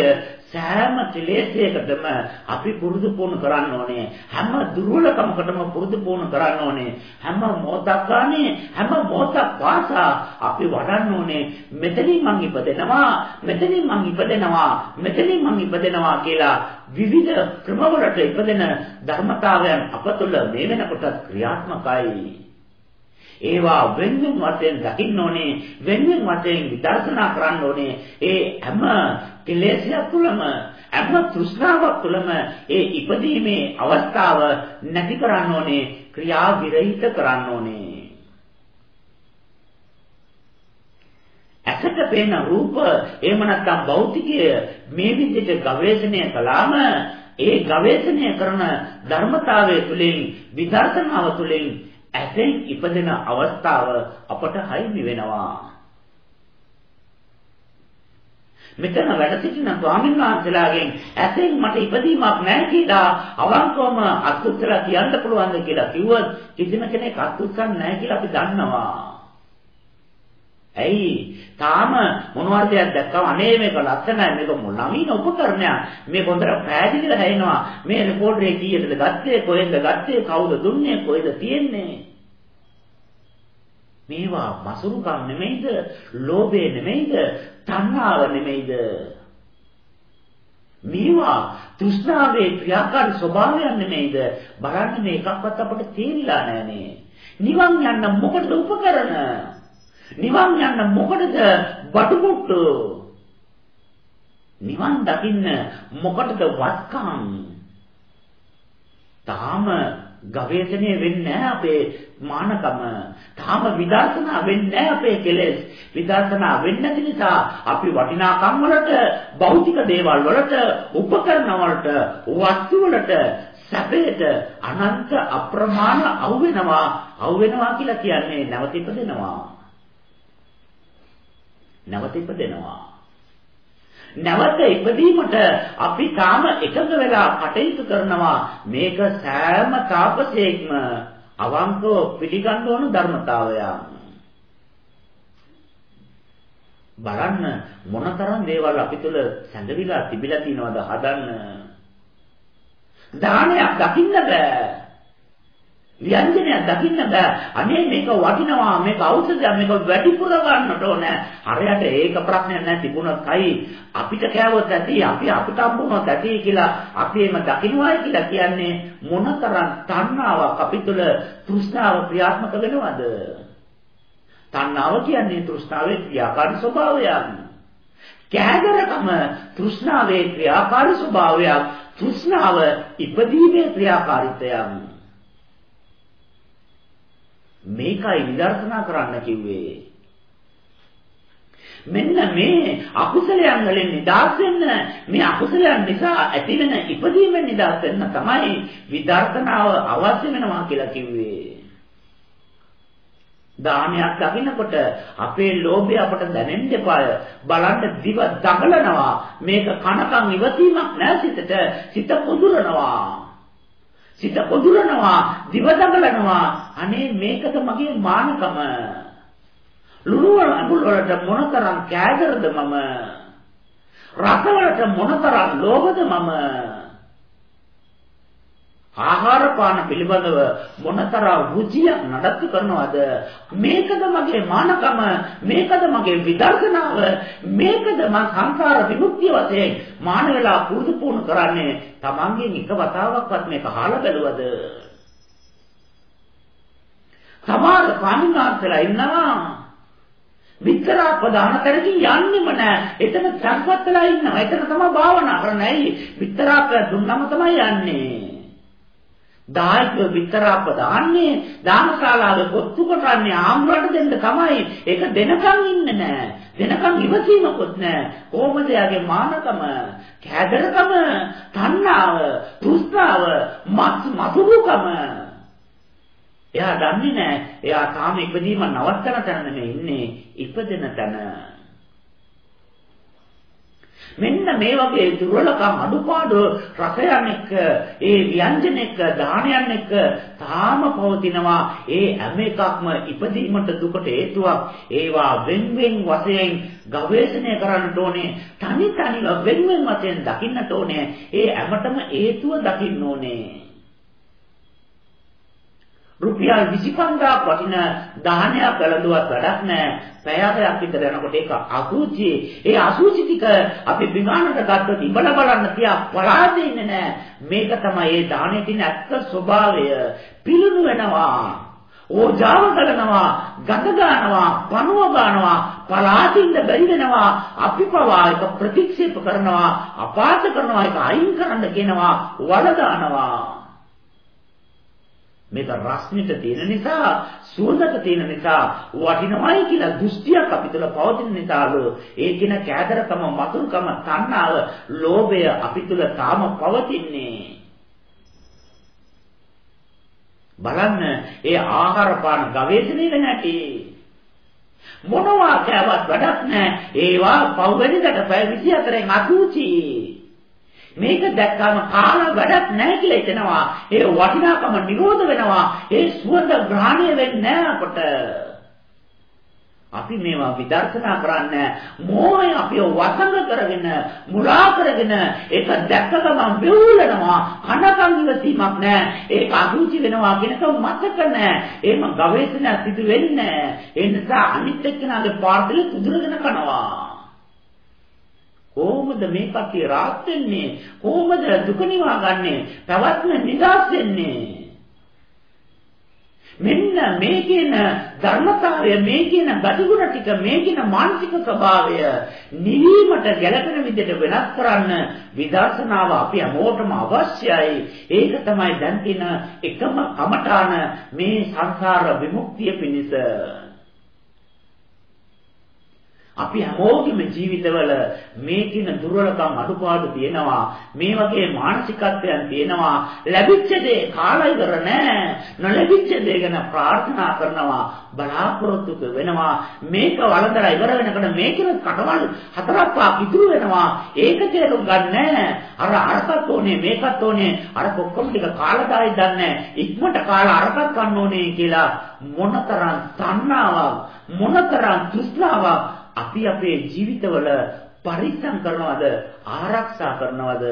සෑම කෙලෙසයකටම අපි පුරුදු පුහුණු කරන්න ඕනේ. හැම දුර්වලකමකටම පුරුදු පුහුණු කරන්න ඕනේ. හැම මොහොතක් ගානේ හැම මොහොතක් වාසා අපි වඩන්න ඕනේ. මෙතනින් මං ඉපදෙනවා, මෙතනින් මං ඉපදෙනවා, මෙතනින් මං ඉපදෙනවා කියලා විවිධ ක්‍රමවලට ඉපදෙන ධර්මතාවයන් අප තුළ මේ වෙනකොට ක්‍රියාත්මකයි. ඒවා වෙන්වෙන් වශයෙන් දකින්න ඕනේ වෙන්වෙන් වශයෙන් විදර්ශනා කරන්න ඕනේ. ඒ හැම කෙලෙසයක් තුළම හැම තෘෂ්ණාවක් තුළම ඒ ඉපදීමේ අවස්ථාව නැති කරන්න ඕනේ ක්‍රියා විරහිත කරන්න ඕනේ. ඇසට පේන රූප එහෙම නැත්නම් භෞතිකය මේ විදිහට ගවේෂණය කළාම ඒ ගවේෂණය කරන ධර්මතාවය තුළින් විදර්ශනාව තුළින් ඇසෙන් ඉපදෙන අවස්ථාව අපට හයිමි වෙනවා. මෙතන වැඩ සිටින ස්වාමීන් වහන්සේලාගෙන් ඇසෙන් මට ඉපදීමක් නැහැ කියලා අවංකවම අත්උත්තර කියන්න පුළුවන්ද කියලා කිව්වොත් කිසිම කෙනෙක් අත්උත්තර නැහැ කියලා අපි දන්නවා. ඇයි? තාම මොනවද දෙයක් දැක්කම අනේ මේක ලස්සනයි මේක නවීන උපකරණයක්. මේ හොඳට පැහැදිලිව හැිනවා. මේ රිපෝටරේ කීයටද ගත්තේ? කොහෙන්ද ගත්තේ? කවුද දුන්නේ? කොහෙද තියෙන්නේ? මේවා මසුරුකම් නෙමෙයිද? ලෝභය නෙමෙයිද? තණ්හාව නෙමෙයිද? මේවා තෘෂ්ණාවේ ක්‍රියාකාරී ස්වභාවයන් නෙමෙයිද? බලන්න මේකක්වත් අපට තේරිලා නැහනේ. නිවන් යන්න මොකටද උපකරණ? නිවන් යන්න මොකටද වටුමුට්ටු? නිවන් දකින්න මොකටද වත්කම්? තාම ගවේෂණය වෙන්නේ අපේ මානකම. තාම විදර්ශනා වෙන්නේ අපේ කෙලෙස්. විදර්ශනා වෙන්නේ නැති නිසා අපි වටිනාකම් වලට, භෞතික දේවල් වලට, උපකරණ වලට, වස්තු වලට, සැපයට අනන්ත අප්‍රමාණ අවු වෙනවා. අවු වෙනවා කියලා කියන්නේ නැවත ඉපදෙනවා. නැවත ඉපදෙනවා. නැවත ඉපදීමට අපි තාම එකඟ වෙලා කටයුතු කරනවා මේක සෑම තාපසයෙක්ම අවංකව පිළිගන්න ඕන ධර්මතාවය. බලන්න මොනතරම් දේවල් අපි තුල සැඟවිලා තිබිලා තියෙනවද හදන්න. දානයක් දකින්න බෑ. ව්‍යංජනයක් දකින්න බෑ. අනේ මේක වටිනවා මේක ඖෂධයක් මේක වැඩිපුර ගන්නට ඕන. හරියට ඒක ප්‍රශ්නයක් නැහැ තිබුණත් කයි අපිට කෑවොත් ඇති අපි අපිට හම්බුනොත් ඇති කියලා අපි එම දකින්නවායි කියලා කියන්නේ මොනතරම් තණ්හාවක් අපි තුළ තෘෂ්ණාව ක්‍රියාත්මක වෙනවද? තණ්හාව කියන්නේ තෘෂ්ණාවේ ක්‍රියාකාරී ස්වභාවයක්. කෑදරකම තෘෂ්ණාවේ ක්‍රියාකාරී ස්වභාවයක්. තෘෂ්ණාව ඉපදීමේ ක්‍රියාකාරීත්වයක්. මේකයි විදර්ශනා කරන්න කිව්වේ. මෙන්න මේ අකුසලයන් වලින් නිදහස් වෙන්න මේ අකුසලයන් නිසා ඇතිවෙන ඉපදීමෙන් නිදහස් වෙන්න තමයි විදර්ශනාව අවශ්‍ය වෙනවා කියලා කිව්වේ. දානයක් දකින්නකොට අපේ ලෝභය අපට දැනෙන්න එපාය. බලන්න දිව දඟලනවා. මේක කනකම් ඉවසීමක් නෑ සිතට. සිත පුදුරනවා. සිත පොදුරනවා, දිව දඟලනවා. අනේ මේකද මගේ මානකම. ලුණු අඟුල් වලට මොනතරම් කෑදරද මම. රස වලට මොනතරම් ලෝභද මම. ආහාර පාන පිළිබඳව මොනතරම් රුචියක් නඩත්තු කරනවද මේකද මගේ මානකම මේකද මගේ විදර්ශනාව මේකද මං සංසාර විමුක්තිය වශයෙන් මාන වෙලා පුරුදු පුහුණු කරන්නේ Tamangen එක වතාවක්වත් මේක අහලා බැලුවද සමහර ස්වාමීන් ඉන්නවා විතර ප්‍රධාන තැනකින් යන්නෙම නෑ. එතන සංපත් වෙලා ඉන්නවා. එතන තමයි භාවනා කරන්නේ. ඇයි? විතරක් දුන්නම තමයි යන්නේ. දායක විතරක් දාන්නේ දානශාලාවේ කොත්තු කොටන්නේ ආම්රට දෙන්න තමයි. ඒක දෙනකන් ඉන්නේ නෑ. දෙනකන් ඉවසීමකුත් නෑ. කොහොමද යාගේ මානකම? කැදරකම තණ්හාව තෘෂ්ණාව මත් මතුරුකම. එයා දන්නේ නෑ. එයා තාම ඉපදීම නවත්තන තැන නෙමෙයි ඉන්නේ. ඉපදෙන තැන. මෙන්න මේ වගේ දුර්වලකම් අඩුපාඩු රසයන් එක්ක ඒ ව්‍යංජන එක්ක දානයන් එක්ක තාම පවතිනවා. ඒ හැම එකක්ම ඉපදීමට දුකට හේතුවක්. ඒවා වෙන් වෙන් වශයෙන් ගවේෂණය කරන්නට ඕනේ. තනි තනිව වෙන් වෙන් වශයෙන් දකින්නට ඕනේ. ඒ හැමතෙම හේතුව දකින්න ඕනේ. රුපියල් 25000ක් වටින දාහනයක් කළඳුවත් වැඩක් නැහැ. පැයකට විතර යනකොට ඒක අසුචි. ඒ අසුචි ටික අපි විමානකට ගත්තොත් ඉබල බලන්න තියා පරාදේ ඉන්නේ නැහැ. මේක තමයි ඒ දාහනේ තියෙන ඇත්ත ස්වභාවය. පිළුණු වෙනවා. ඕජාව ගලනවා, ගඳ ගන්නවා, පණුව ගන්නවා, පලාතින්න බැරි වෙනවා. අපි පවා ඒක ප්‍රතික්ෂේප කරනවා, අපාත කරනවා, ඒක අයින් කරන්න කියනවා, වල දානවා. මේක රස්නෙට තියෙන නිසා සුවඳට තියෙන නිසා වටිනවයි කියලා දෘෂ්ටියක් අපි තුළ පවතින නිසාලු ඒ කියන කෑදරකම මතුරුකම තණ්හාව ලෝභය අපි තුළ තාම පවතින්නේ. බලන්න ඒ ආහාර පාන ගවේෂණය වෙන හැටි. මොනවා කෑවත් වැඩක් නැහැ. ඒවා පෞද්ගලිකට පැය 24න් අසුචි මේක දැක්කම කාලා වැඩක් නැහැ කියලා හිතෙනවා. ඒ වටිනාකම නිරෝධ වෙනවා. ඒ සුවඳ ග්‍රහණය වෙන්නේ නැහැ අපට. අපි මේවා විදර්ශනා කරන්නේ මෝහය අපිව වසඟ කරගෙන මුලා කරගෙන ඒක දැක්ක ගමන් බෙවුලනවා කනකන් ඉවසීමක් නැහැ ඒක අසුචි වෙනවා කියනක මතක නැහැ එහෙම ගවේෂණය සිදු වෙන්නේ නැහැ ඒ නිසා අනිත් එක්කෙනාගේ පාර්තල තුදුරගෙන කනවා කොහොමද මේ කතිය rahat වෙන්නේ? කොහොමද දුක නිවා ගන්නෙ? පැවැත්ම නිදාස් වෙන්නේ? මෙන්න මේ කියන ධර්මතාවය මේ කියන ගතිගුණ ටික මේ කියන මානසික ස්වභාවය නිවීමට ගැළපෙන විදිහට වෙනස් කරන්න විදර්ශනාව අපි හැමෝටම අවශ්‍යයි ඒක තමයි දැන් තියෙන එකම කමඨාන මේ සංසාර විමුක්තිය පිණිස අපි හැමෝගෙම ජීවිතවල මේ කින දුර්වලකම් අඩුපාඩු තියෙනවා. මේ වගේ මානසිකත්වයන් තියෙනවා. ලැබිච්ච දේ කාලා ඉවර නෑ. නොලැබිච්ච දේ ගැන ප්‍රාර්ථනා කරනවා. බලාපොරොත්තු වෙනවා. මේක වළඳලා ඉවර වෙනකොට මේකෙන කටවල් හතරක් පහක් ඉතුරු වෙනවා. ඒක තේරුම් ගන්න. අර අරකට ඕනේ මේකත් ඕනේ. අර කොක්කම ටික කාලා දායි දන්නේ ඉක්මනට කාලා අරකට ගන්න ඕනේ කියලා මොනතරම් තණ්හාවක් මොනතරම් තෘෂ්ණාවක් අපි අපේ ජීවිතවල පරිස්සම් කරනවද? ආරක්ෂා කරනවද?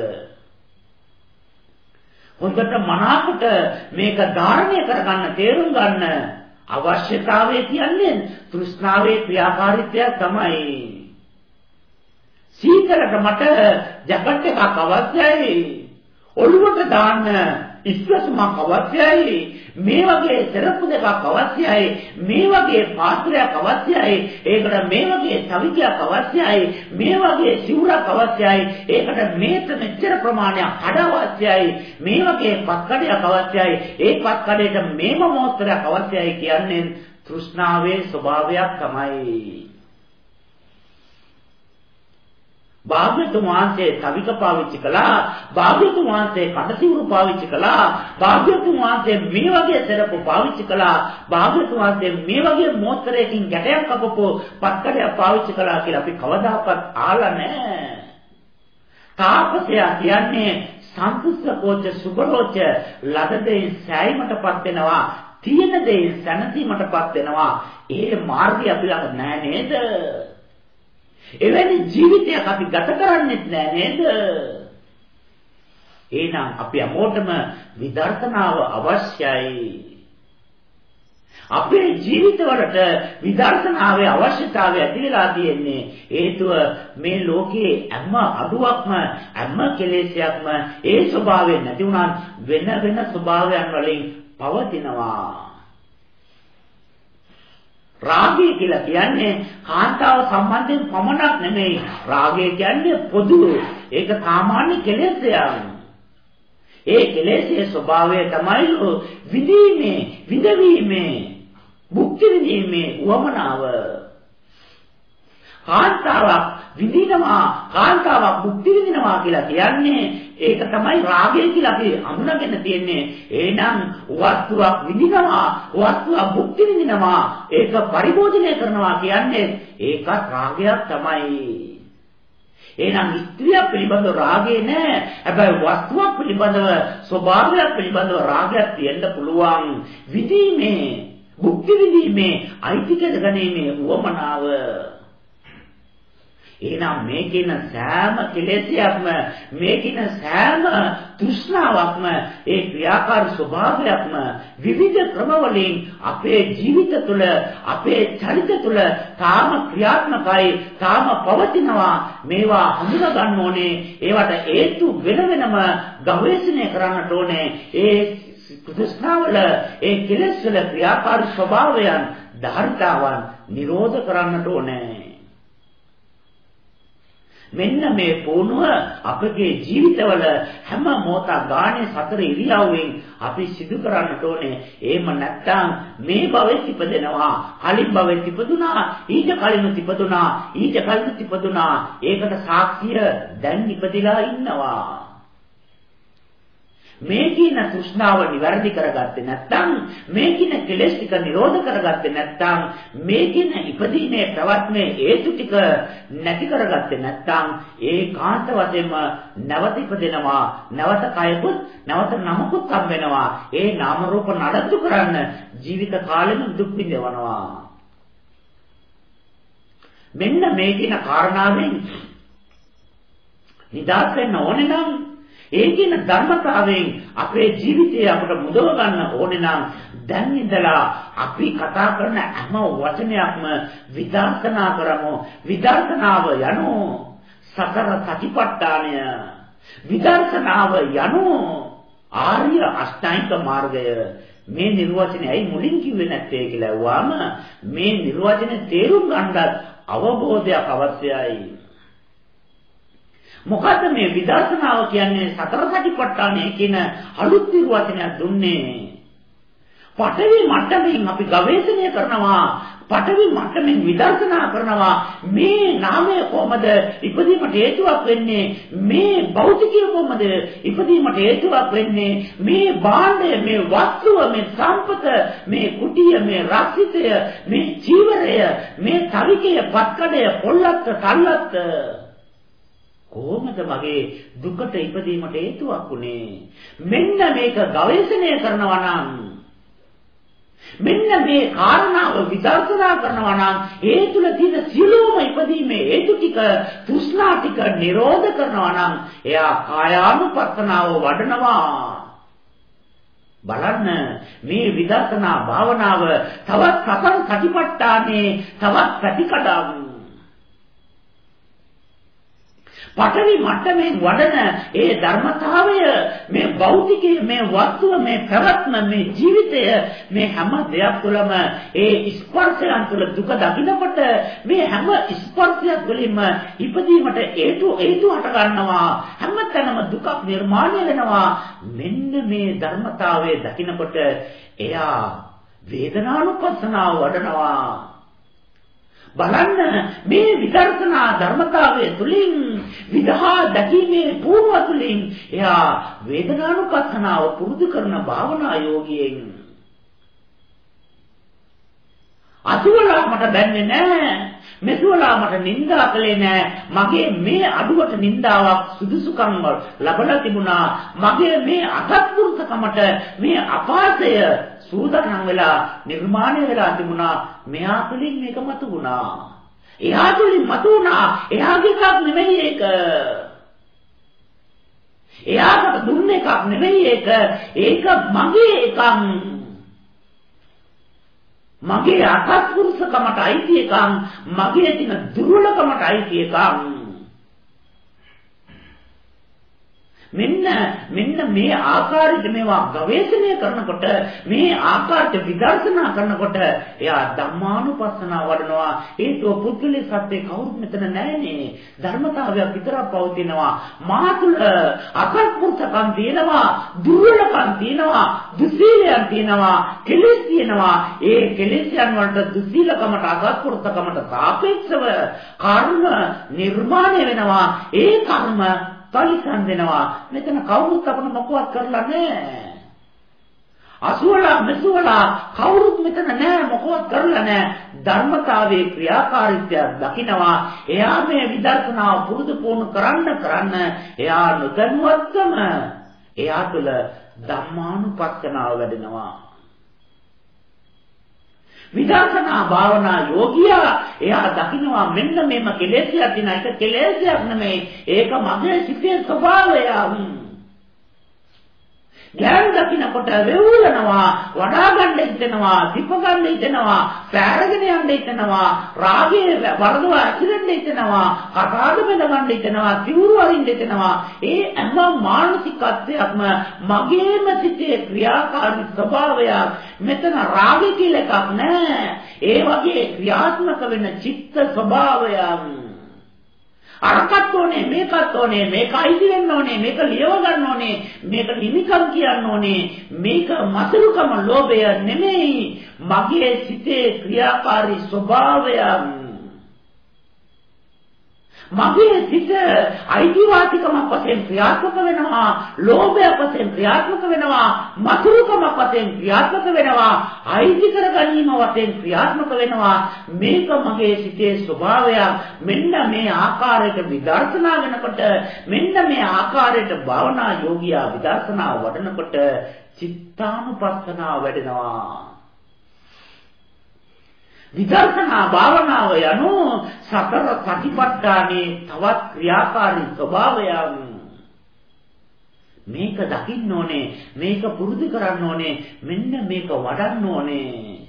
හොඳට මනාකොට මේක ධාරණය කරගන්න තේරුම් ගන්න අවශ්‍යතාවය කියන්නේ තෘෂ්ණාවේ ක්‍රියාකාරීත්වය තමයි. සීතලට මට ජැකට් එකක් අවශ්‍යයි. ඔළුවට දාන්න ඉස්පස්මක් අවශ්‍යයි. මේ වගේ සරප්පු දෙකක් අවශ්‍යයි මේ වගේ පාත්‍රයක් අවශ්‍යයි ඒකට මේ වගේ සවිකයක් අවශ්‍යයි මේ වගේ සිවුරක් අවශ්‍යයි ඒකට මේක මෙච්චර ප්‍රමාණයක් කඩ අවශ්‍යයි මේ වගේ පත්කඩයක් අවශ්‍යයි ඒ පත්කඩේට මේම මොහොතරයක් අවශ්‍යයි කියන්නේ තෘෂ්ණාවේ ස්වභාවයක් තමයි. භාග්‍යතුන් වහන්සේ තවික පාවිච්චි කළා භාග්‍යතුන් වහන්සේ කටසිවුරු පාවිච්චි කළා භාග්‍යතුන් වහන්සේ මේ වගේ සරප්පු පාවිච්චි කළා භාග්‍යතුන් වහන්සේ මේ වගේ මෝස්තරයකින් ගැටයක් කපපු පත්කඩයක් පාවිච්චි කළා කියලා අපි කවදාකවත් අහලා නැහැ. තාපසයා කියන්නේ සන්තුෂ්ඨ කෝච සුබරෝච ලද දෙයින් සෑයීමටපත් වෙනවා තියෙන දෙයින් සැනසීමටපත් වෙනවා. ඒ මාර්ගය අපි ළඟ නැහැ නේද? එවැනි ජීවිතයක් අපි ගත කරන්නේත් නෑ නේද? එහෙනම් අපි හැමෝටම විදර්ශනාව අවශ්‍යයි. අපේ ජීවිතවලට විදර්ශනාවේ අවශ්‍යතාවය ඇති වෙලා තියෙන්නේ හේතුව මේ ලෝකයේ හැම අඩුවක්ම හැම කෙලෙසයක්ම ඒ ස්වභාවය නැති වුණත් වෙන වෙන ස්වභාවයන් වලින් පවතිනවා රාගය කියලා කියන්නේ කාන්තාව සම්බන්ධයෙන් පමණක් නෙමෙයි. රාගය කියන්නේ පොදු. ඒක සාමාන්‍ය කෙලෙසයක්. ඒ කෙලෙසේ ස්වභාවය තමයි විදීමේ, විදවීමේ, භුක්ති විදීමේ වමනාව. කාන්තාවක් විඳිනවා කාන්තාවක් භුක්ති විඳිනවා කියලා කියන්නේ ඒක තමයි රාගය කියලා අපි අඳුනගෙන තියෙන්නේ. එහෙනම් වස්තුවක් විඳිනවා, වස්තුවක් භුක්ති විඳිනවා, ඒක පරිභෝජනය කරනවා කියන්නේ ඒකත් රාගයක් තමයි. එහෙනම් ස්ත්‍රිය පිළිබඳව රාගේ නැහැ. හැබැයි වස්තුවක් පිළිබඳව ස්වභාවයක් පිළිබඳව රාගයක් තියෙන්න පුළුවන්. විදීමේ, භුක්ති විඳීමේ, අයිති කර ගැනීමේ උවමනාව එහෙනම් මේකින සෑම කෙලෙසියක්ම මේකින සෑම තෘෂ්ණාවක්ම ඒ ක්‍රියාකාරී ස්වභාවයක්ම විවිධ ක්‍රමවලින් අපේ ජීවිත තුළ අපේ චරිත තුළ තාම ක්‍රියාත්මකයි තාම පවතිනවා. මේවා හඳුනා ගන්න ඕනේ. ඒවට හේතු වෙන වෙනම ගවේෂණය කරන්නට ඕනේ. ඒ තෘෂ්ණාවල ඒ කෙලෙස් වල ක්‍රියාකාරී ස්වභාවයන් ධාරිතාවන් නිරෝධ කරන්නට ඕනේ. මෙන්න මේ පුණුව අපගේ ජීවිතවල හැම මොහොතක් ගානේ සතර ඉරියව්වෙන් අපි සිදු කරන්නට ඕනේ. එහෙම නැත්නම් මේ භවෙත් ඉපදෙනවා. කලින් භවෙත් ඉපදුනා. ඊට කලින් ඉපදුනා. ඊට කලින් ඉපදුනා. ඒකට සාක්ෂිය දැන් ඉපදිලා ඉන්නවා. මේ කියන තෘෂ්ණාව નિවැරදි කරගත්තේ නැත්නම් මේ කියන කෙලෙස් ටික නිරෝධ කරගත්තේ නැත්නම් මේ කියන ඉපදීනේ ප්‍රවත්මේ හේතු ටික නැති කරගත්තේ නැත්නම් ඒ කාන්ත වශයෙන්ම නැවත ඉපදෙනවා නැවත කයකුත් නැවත නමකුත් හම් වෙනවා. ඒ නාම රූප නඩත්තු කරන්න ජීවිත කාලෙම දුක් විඳවනවා. මෙන්න මේ කියන කාරණාවෙන් නිදාස් වෙන්න ඕනේ නම් ඒ කියන ධර්මතාවයෙන් අපේ ජීවිතය අපට මුදව ගන්න ඕනේ නම් දැන් ඉඳලා අපි කතා කරන හැම වචනයක්ම විදර්ශනා කරමු. විදර්ශනාව යනු සතර සතිපට්ඨානය. විදර්ශනාව යනු ආර්ය අෂ්ටාංගික මාර්ගය. මේ නිර්වචනය ඇයි මුලින් කිව්වේ නැත්තේ කියලා අහුවාම මේ නිර්වචනේ තේරුම් ගන්නත් අවබෝධයක් අවශ්‍යයි. මොකද්ද මේ විදර්ශනාව කියන්නේ? සතර සතිපට්ඨානය කියන අලුත් නිර්වචනයක් දුන්නේ. පඨවි මට්ටමින් අපි ගවේෂණය කරනවා. පඨවි මට්ටමින් විදර්ශනා කරනවා. මේ නාමය කොහමද? ඉපදීමට හේතුවක් වෙන්නේ මේ භෞතිකය කොහමද? ඉපදීමට හේතුවක් වෙන්නේ මේ භාණ්ඩය මේ වස්තුව මේ සම්පත මේ කුටිය මේ රක්ෂිතය මේ චීවරය මේ තවිකය පත්කඩය පොල්ලත්ත සල්ලත්ත කොහොමද මගේ දුකට ඉපදීමට හේතුවක් උනේ මෙන්න මේක ගවේෂණය කරනවා නම් මෙන්න මේ කාරණාව විදර්ශනා කරනවා නම් ඒ තුල තියෙන සියලුම ඉපදීමේ හේතු ටික තෘෂ්ණා ටික නිරෝධ කරනවා නම් එයා කායානුපස්සනාව වඩනවා. බලන්න මේ විදර්ශනා භාවනාව තවත් සතන් සතිපට්ඨානේ තවත් පැතිකඩම් පඨවි මට්ටමින් වඩන ඒ ධර්මතාවය මේ භෞතිකයේ මේ වස්තුව මේ ප්‍රවත්ම මේ ජීවිතය මේ හැම දෙයක් තුළම ඒ ස්පර්ශයන් තුළ දුක දකින්නකොට මේ හැම ස්පර්ශයක් වලින්ම ඉපදීමට හේතු හේතු හට ගන්නවා. හැමතැනම දුකක් නිර්මාණය වෙනවා. මෙන්න මේ ධර්මතාවය දකින්නකොට එයා වේදනානුපස්සනාව වඩනවා. බලන්න මේ විදර්ශනා ධර්මතාවය තුලින් විදහා දැකීමේ පූර්ව තුලින් එයා වේදනානුපස්සනාව පුරුදු කරන භාවනා යෝගියෙන්. අසුවලා මට බැන්නේ නැහැ මෙසුවලා මට නිඳා කළේ නැහැ මගේ මේ අඩුවට නිඳාවක් සුදුසුකම් ලැබලා තිබුණා. මගේ මේ අසත්පුරුෂකමට මේ අපාසය සූදානම් වෙලා නිර්මාණය වෙලා තිබුණා. මෙයා තුලින් මේක මතු වුණා එයා තුලින් මතු වුණා එයාගේ එකක් නෙමෙයි ඒක. එයාට දුන්න එකක් නෙමෙයි ඒක. ඒක මගේ එකක්. මගේ අසත්පුරුෂකමට අයිති එකක්. මගේ තියෙන දුර්වලකමට අයිති එකක්. මෙන්න මෙන්න මේ ආකාරයට මේවා ගවේෂණය කරනකොට මේ ආකාරයට විදර්ශනා කරනකොට එයා ධම්මානුපස්සනාව වඩනවා. හේතුව පුද්ගලයේ සත්‍ය කවුරුත් මෙතන නැහැනේ. ධර්මතාවයක් විතරක් පවතිනවා. මා තුළ අසත්පුරුෂකම් තියෙනවා දුර්වලකම් තියෙනවා දුසීලයන් තියෙනවා කෙලෙස් තියෙනවා. ඒ කෙලෙස්යන් වලට දුසීලකමට අසත්පුරුෂකමට සාපේක්ෂව කර්ම නිර්මාණය වෙනවා. ඒ කර්ම පරිසම් වෙනවා. මෙතන කවුරුත් අපන මොකවත් කරලා නැහැ. අසුවලා මෙසුවලා කවුරුත් මෙතන නැහැ මොකවත් කරලා නැහැ. ධර්මතාවයේ ක්‍රියාකාරීත්වය දකිනවා. එයා මේ විදර්ශනාව පුරුදු පුහුණු කරන්න කරන්න එයා නොදැනුවත්වම එයා තුළ ධම්මානුපස්සනාව වැඩෙනවා. විදර්ශනා භාවනා යෝගියා. එයා දකින්නවා මෙන්න මේම කෙලෙසියක් දින එක. කෙලෙසියක් නෙමෙයි ඒක මගේ සිතේ ස්වභාවය ගැන් දකින්නකොට වෙවුලනවා වඩා ගන්න හිතෙනවා දීප ගන්න හිතෙනවා පෑරගෙන යන්න හිතෙනවා රාගයේ වරදව ඇතිරෙන්න හිතෙනවා කතාද බඳ ගන්න හිතෙනවා සිවුරු අරින්න හිතෙනවා. ඒ හැම මානසිකත්වයක්ම මගේම සිතේ ක්‍රියාකාරී ස්වභාවය මෙතන රාගය කියලා එකක් නැහැ ඒ වගේ ක්‍රියාත්මක වෙන චිත්ත ස්වභාවයක් අරකට ඕනේ මේකත් ඕනේ මේක අයිති වෙන්න ඕනේ මේක ලියව ගන්න ඕනේ මේක නිමිකම් කියන්න ඕනේ. මේක මසරුකම ලෝභය නෙමෙයි. මගේ සිතේ ක්‍රියාකාරී ස්වභාවය මගේ සිත අයිතිවාසිකමක් වශයෙන් ක්‍රියාත්මක වෙනවා ලෝභයක් වශයෙන් ක්‍රියාත්මක වෙනවා මතුරුකමක් වශයෙන් ක්‍රියාත්මක වෙනවා අයිති කර ගැනීම වශයෙන් ක්‍රියාත්මක වෙනවා. මේක මගේ සිතේ ස්වභාවය. මෙන්න මේ ආකාරයට විදර්ශනා වෙනකොට මෙන්න මේ ආකාරයට භවනා යෝගියා විදර්ශනා වඩනකොට චිත්තානුපස්සනාව වැඩෙනවා. විදර්ශනා භාවනාව යනු සතර සතිපට්ඨානේ තවත් ක්‍රියාකාරී ස්වභාවයන්. මේක දකින්න ඕනේ මේක පුරුදු කරන්න ඕනේ මෙන්න මේක වඩන්න ඕනේ.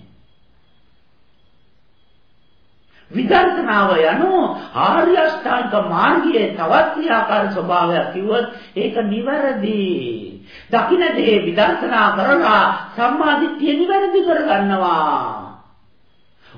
විදර්ශනාව යනු ආර්ය අෂ්ටාංග මාර්ගයේ තවත් ක්‍රියාකාරී ස්වභාවයක් කිව්වොත් ඒක නිවැරදි. දකින්න දේ විදර්ශනා කරලා සම්මාදිට්ඨිය නිවැරදි කරගන්නවා.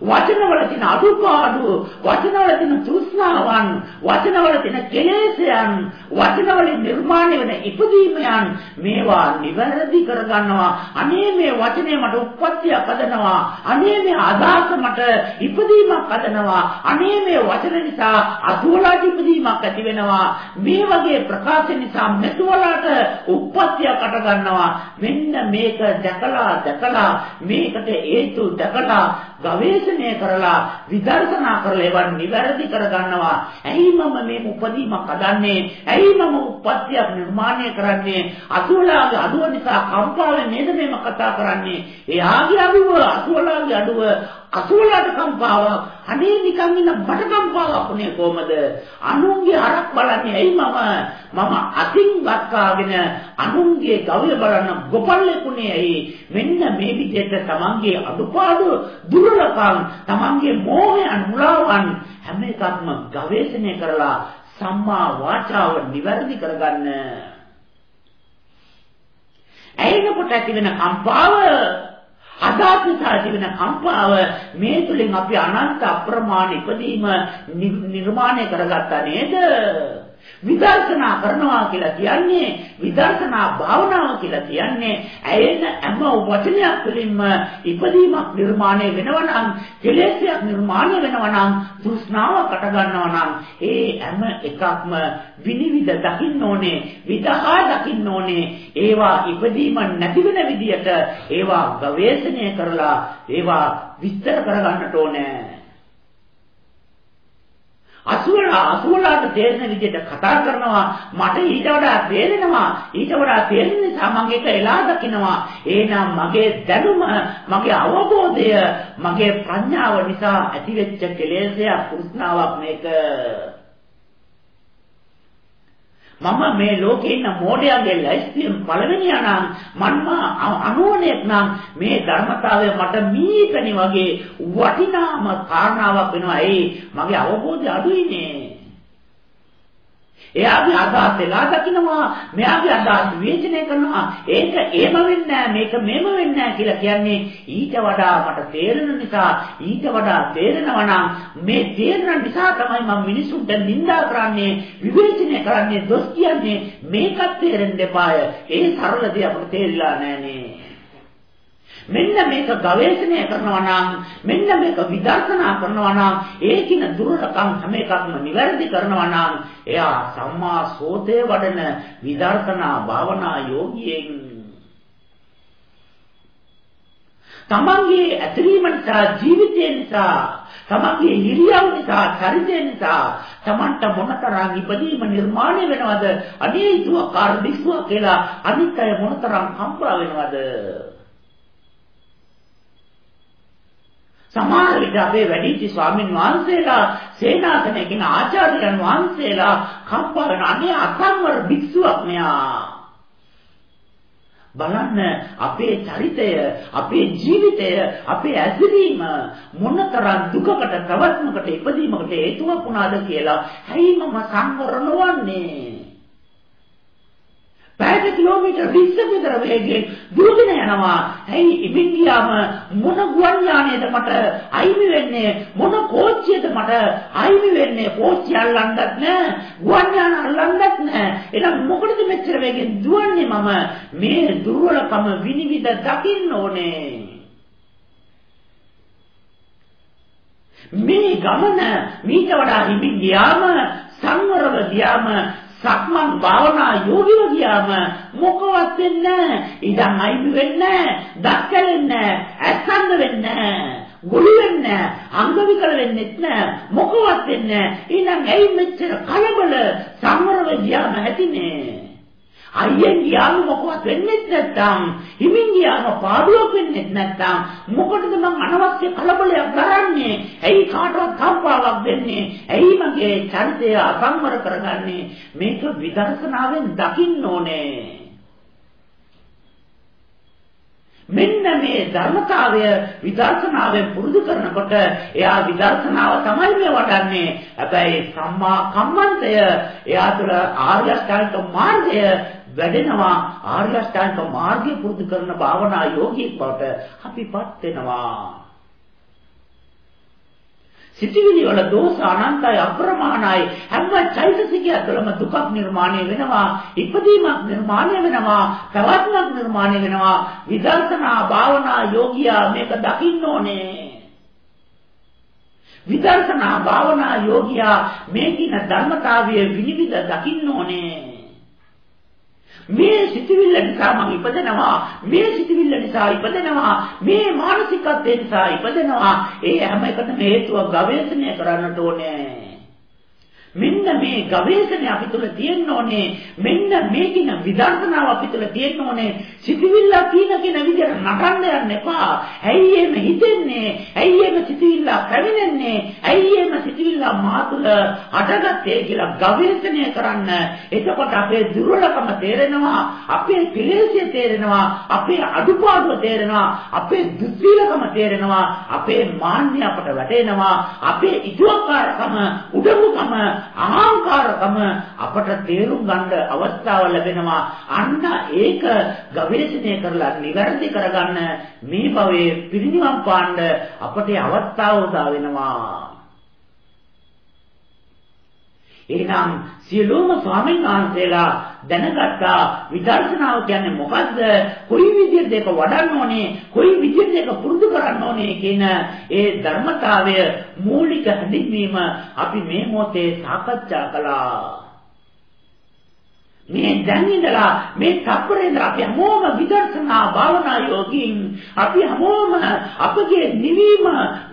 වචනවල තියෙන අඩුපාඩු, වචනවල තියෙන තෘෂ්ණාවන්, වචනවල තියෙන කෙලෙසයන්, වචනවලින් නිර්මාණය වෙන ඉපදීමයන් මේවා නිවැරදි කරගන්නවා. අනේ මේ වචනේ මට උප්පත්තියක් හදනවා. අනේ මේ අදහස මට ඉපදීමක් හදනවා. අනේ මේ වචන නිසා අදෝලාට ඉපදීමක් ඇති වෙනවා. මේ වගේ ප්‍රකාශ නිසා මෙතුවලට උප්පත්තියක් අට ගන්නවා. මෙන්න මේක දැකලා දැකලා මේකට හේතු දැකලා ගවේෂණය කරලා විදර්ශනා කරලා ඒවා නිවැරදි කරගන්නවා. ඇයි මම මේ උපදීමක් හදන්නේ? ඇයි මම උප්පත්තියක් නිර්මාණය කරන්නේ? අසුවලාගේ අඩුව නිසා කම්පාවෙන් නේද මේව කතා කරන්නේ? එයාගේ අඩුව අසුවලාගේ අඩුව අසුවලාට කම්පාවක් අනේ නිකන් ඉන්න බට කම්පාවක් උනේ කොහමද? අනුන්ගේ හරක් බලන්නේ ඇයි මම? මම අතින් වත්කාගෙන අනුන්ගේ ගවය බලන ගොපල්ලෙකුනේ ඇයි? මෙන්න මේ විදිහට තමන්ගේ අඩුපාඩු දුර්වලකම් තමන්ගේ මෝහයන් මුලාවන් හැම එකක්ම ගවේෂණය කරලා සම්මා වාචාව නිවැරදි කරගන්න. ඇයෙනකොට ඇතිවෙන කම්පාව අදාත්මතාව තිබෙන කම්පාව මේ තුලින් අපි අනන්ත අප්‍රමාණ ඉපදීම නිර්මාණය කරගත්තා නේද? විදර්ශනා කරනවා කියලා කියන්නේ විදර්ශනා භාවනාව කියලා කියන්නේ ඇයෙන හැම වචනයක් තුළින්ම ඉපදීමක් නිර්මාණය වෙනවා නම් කෙලෙසයක් නිර්මාණය වෙනවා නම් තෘෂ්ණාව කට ගන්නවා නම් ඒ හැම එකක්ම විනිවිද දකින්න ඕනේ විදහා දකින්න ඕනේ. ඒවා ඉපදීම නැති වෙන විදියට ඒවා ගවේෂණය කරලා ඒවා විස්තර කරගන්නට ඕනේ. අසුවලා අසුවලාට තේරෙන විදිහට කතා කරනවා. මට ඊට වඩා තේරෙනවා. ඊට වඩා තේරෙන නිසා මම ඒක එලා දකිනවා. එහෙනම් මගේ දැනුම මගේ අවබෝධය මගේ ප්‍රඥාව නිසා ඇතිවෙච්ච කෙලෙසයක් කුස්නාවක් මේක. මම මේ ලෝකේ ඉන්න මෝඩයාගේ ලැයිස්තියෙන් පළවෙනියා නම් මන්ම අනුවණයක් නම් මේ ධර්මතාවය මට මීකණි වගේ වටිනාම කාරණාවක් වෙනවා. ඒ මගේ අවබෝධය අඩුයිනේ. එයාගේ අදහස් එලා දකින්නවා මෙයාගේ අදහස් විවේචනය කරනවා. ඒක එහෙම වෙන්නේ මේක මෙහෙම වෙන්නේ කියලා කියන්නේ ඊට වඩා මට තේරෙන නිසා ඊට වඩා තේරෙනවා නම් මේ තේරෙන නිසා තමයි මම මිනිසුන්ට නිඳා කරන්නේ විවේචනය කරන්නේ දොස් කියන්නේ මේකත් තේරෙන්න එපාය. ඒ සරල දේ අපිට තේරිලා නැහනේ මෙන්න මේක ගවේෂණය කරනවා නම් මෙන්න මේක විදර්ශනා කරනවා නම් ඒකින දුරකම් හැම එකක්ම නිවැරදි කරනවා නම් එයා සම්මා සෝතේ වඩන විදර්ශනා භාවනා යෝගියෙන්. තමන්ගේ ඇතිරීම නිසා ජීවිතය නිසා තමන්ගේ හිරියව නිසා චරිතය නිසා තමන්ට මොනතරම් ඉපදීම නිර්මාණය වෙනවද? අනේ ඊතුව කාර් විශ්ව කියලා අනිත් අය මොනතරම් කම්පා වෙනවද? සමහර විට අපේ වැඩිහිටි ස්වාමින් වහන්සේලා සේනාසනයකින් ආචාර්යයන් වහන්සේලා කම්පා වෙන අනේ අසංවර භික්ෂුවක් මෙයා. බලන්න අපේ චරිතය අපේ ජීවිතය අපේ ඇසිරීම මොනතරම් දුකකට ප්‍රවත්මකට ඉපදීමකට හේතුවක් වුණාද කියලා හැයි මම සංවර නොවන්නේ පැයට කිලෝමීටර් 20 විතර වේගයෙන් දුරගෙන යනවා. ඇයි ඉබින් ගියාම මොන ගුවන් යානයේද මට අයිමි වෙන්නේ? මොන කෝච්චියද මට අයිමි වෙන්නේ? කෝච්චිය අල්ලන්නත් නෑ. ගුවන් යාන අල්ලන්නත් නෑ. එහෙනම් මොකටද මෙච්චර වේගෙන් දුවන්නේ මම? මේ දුර්වලකම විනිවිද දකින්න ඕනේ. මේ ගමන මීට වඩා හිමින් ගියාම සංවරව ගියාම සක්මන් භාවනා යෝගිව ගියාම මොකවත් වෙන්නේ නැහැ. ඉඳන් අයිබි වෙන්නේ නැහැ. දක්කලෙන්නේ නැහැ. ඇස්සන්න වෙන්නේ නැහැ. ගොළු වෙන්නේ නැහැ. අංග විකල වෙන්නේත් නැහැ. මොකවත් වෙන්නේ නැහැ. ඉඳන් ඇයි මෙච්චර කලබල සංවරව ගියාම ඇතිනේ. අයියෙන් ගියාම මොකවත් වෙන්නේ නැත්නම් හිමින් ගියාම පාඩුවක් වෙන්නේ නැත්නම් මොකටද මං අනවශ්‍ය කලබලයක් කරන්නේ ඇයි කාටවත් කම්පාවක් දෙන්නේ? ඇයි මගේ චරිතය අසංවර කරගන්නේ? මේක විදර්ශනාවෙන් දකින්න ඕනේ. මෙන්න මේ ධර්මතාවය විදර්ශනාවෙන් පුරුදු කරනකොට එයා විදර්ශනාව තමයි මේ වඩන්නේ. හැබැයි සම්මා කම්මන්තය එයා තුළ ආර්ය අෂ්ටාංග මාර්ගය වැඩෙනවා. ආර්ය අෂ්ටාංග මාර්ගය පුරුදු කරන භාවනා යෝගීක් බවට අපිපත් වෙනවා. සිටිවිලි වල දෝෂ අනන්තයි අප්‍රමාණයි හැම චෛතසිකය තුළම දුකක් නිර්මාණය වෙනවා ඉපදීමක් නිර්මාණය වෙනවා පැවැත්මක් නිර්මාණය වෙනවා. විදර්ශනා භාවනා යෝගියා මේක දකින්න ඕනේ. විදර්ශනා භාවනා යෝගියා මේ කින ධර්මතාවය විනිවිද දකින්න ඕනේ. මේ සිතවිල්ල නිසා මම ඉපදෙනවා. මේ සිතවිල්ල නිසා ඉපදෙනවා. මේ මානසිකත්වය නිසා ඉපදෙනවා. ඒ හැම එකටම හේතුව ගවේෂණය කරන්නට ඕනේ. මෙන්න මේ ගවේෂණය අපි තුල තියෙන්න ඕනේ. මෙන්න මේ කින විදර්ශනාව අපි තුල තියෙන්න ඕනේ. සිතවිල්ල කියන කෙන විදිහට නටන්න යන්න එපා. ඇයි එහෙම හිතෙන්නේ? ඇයි එහෙම සිතවිල්ල පැමිණෙන්නේ? ඇයි එහෙම සිතවිල්ල මා තුල හටගත්තේ කියලා ගවේෂණය කරන්න. එතකොට අපේ දුර්වලකම තේරෙනවා. අපේ කෙලෙසිය තේරෙනවා. අපේ අඩුපාඩුව තේරෙනවා. අපේ දුස්සීලකම තේරෙනවා. අපේ මාන්නය අපට වැටෙනවා. අපේ ඉතුවක්කාරකම උඩඟුකම අහංකාරකම අපට තේරුම් ගන්න අවස්ථාව ලැබෙනවා. අන්න ඒක ගවේෂණය කරලා නිවැරදි කරගන්න මේ භවයේ පිරිනිවන් පාන්න අපට අවස්ථාව උදා වෙනවා. එහෙනම් සියලුම ස්වාමීන් වහන්සේලා දැනගත්තා විදර්ශනාව කියන්නේ මොකද්ද? කොයි විදිහට ඒක වඩන්න ඕනේ? කොයි විදිහට ඒක පුරුදු කරන්න ඕනේ කියන ඒ ධර්මතාවය මූලික හැඳින්වීම අපි මේ මොහොතේ සාකච්ඡා කළා. මේ දැන් ඉඳලා මේ තප්පරේ ඉඳලා අපි හැමෝම විදර්ශනා භාවනා යෝගීන් අපි හැමෝම අපගේ නිවීම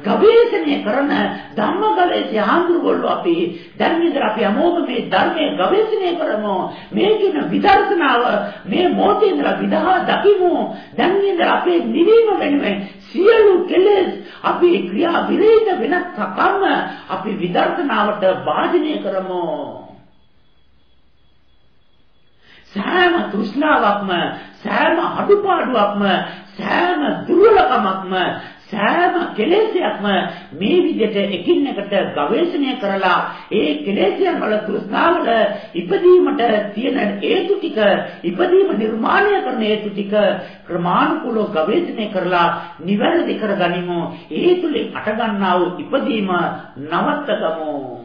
ගවේෂණය කරන ධම්ම ගවේෂය හඳුරගොල්ලෝ අපි. දැන් ඉඳලා අපි හැමෝම මේ ධර්මයේ ගවේෂණය කරමු. මේ කියන විදර්ශනාව මේ මොහොතේ ඉඳලා විදහා දකිමු. දැන් ඉඳලා අපේ නිවීම වෙනුවෙන් සියලු කෙලෙස් අපි ක්‍රියා විරහිත වෙනත් සකම්ම අපි විදර්ශනාවට භාජනය කරමු. සෑම තෘෂ්ණාවක්ම සෑම අඩුපාඩුවක්ම සෑම දුර්වලකමක්ම සෑම කෙලෙසයක්ම මේ විදිහට එකින් එකට ගවේෂණය කරලා ඒ කෙලෙසයන් වල තෘෂ්ණාවල ඉපදීමට තියෙන හේතු ටික ඉපදීම නිර්මාණය කරන හේතු ටික ක්‍රමානුකූලව ගවේෂණය කරලා නිවැරදි කරගනිමු. ඒ තුලින් අටගන්නා වූ ඉපදීම නවත්තගමු.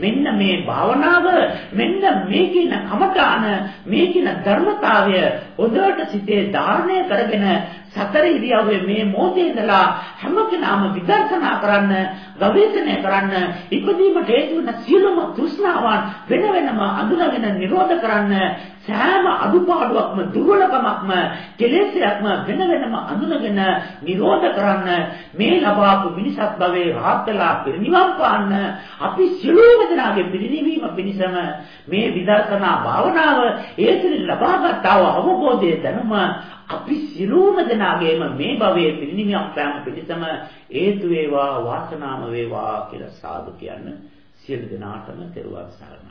මෙන්න මේ භාවනාව මෙන්න මේ කියන කමඨාන මේ කියන ධර්මතාවය හොඳට සිතේ ධාරණය කරගෙන සතර ඉරියව්වේ මේ මොහොතේ ඉඳලා හැම කෙනාම විදර්ශනා කරන්න, ගවේෂණය කරන්න, ඉපදීමට හේතු වන සියලුම තෘෂ්ණාවන් වෙන වෙනම අඳුනගෙන නිරෝධ කරන්න, සෑම අඩුපාඩුවක්ම දුර්වලකමක්ම කෙලෙසයක්ම වෙන වෙනම අඳුනගෙන නිරෝධ කරන්න, මේ ලබාපු මිනිසත් භවයේ රහත් වෙලා පිරිනිවන් පාන්න අපි සියලුම දෙනාගේ පිරිනිවීම පිණිසම මේ විදර්ශනා භාවනාව ඒ තුළින් ලබාගත් අවබෝධය දැනුම අපි සියලුම දෙනාගේම මේ භවයේ පිරිනිවන් පෑම පිණිසම හේතු වේවා වාසනාම වේවා කියලා සාදු කියන්න සියලු දෙනාටම තෙරුවන් සරණයි.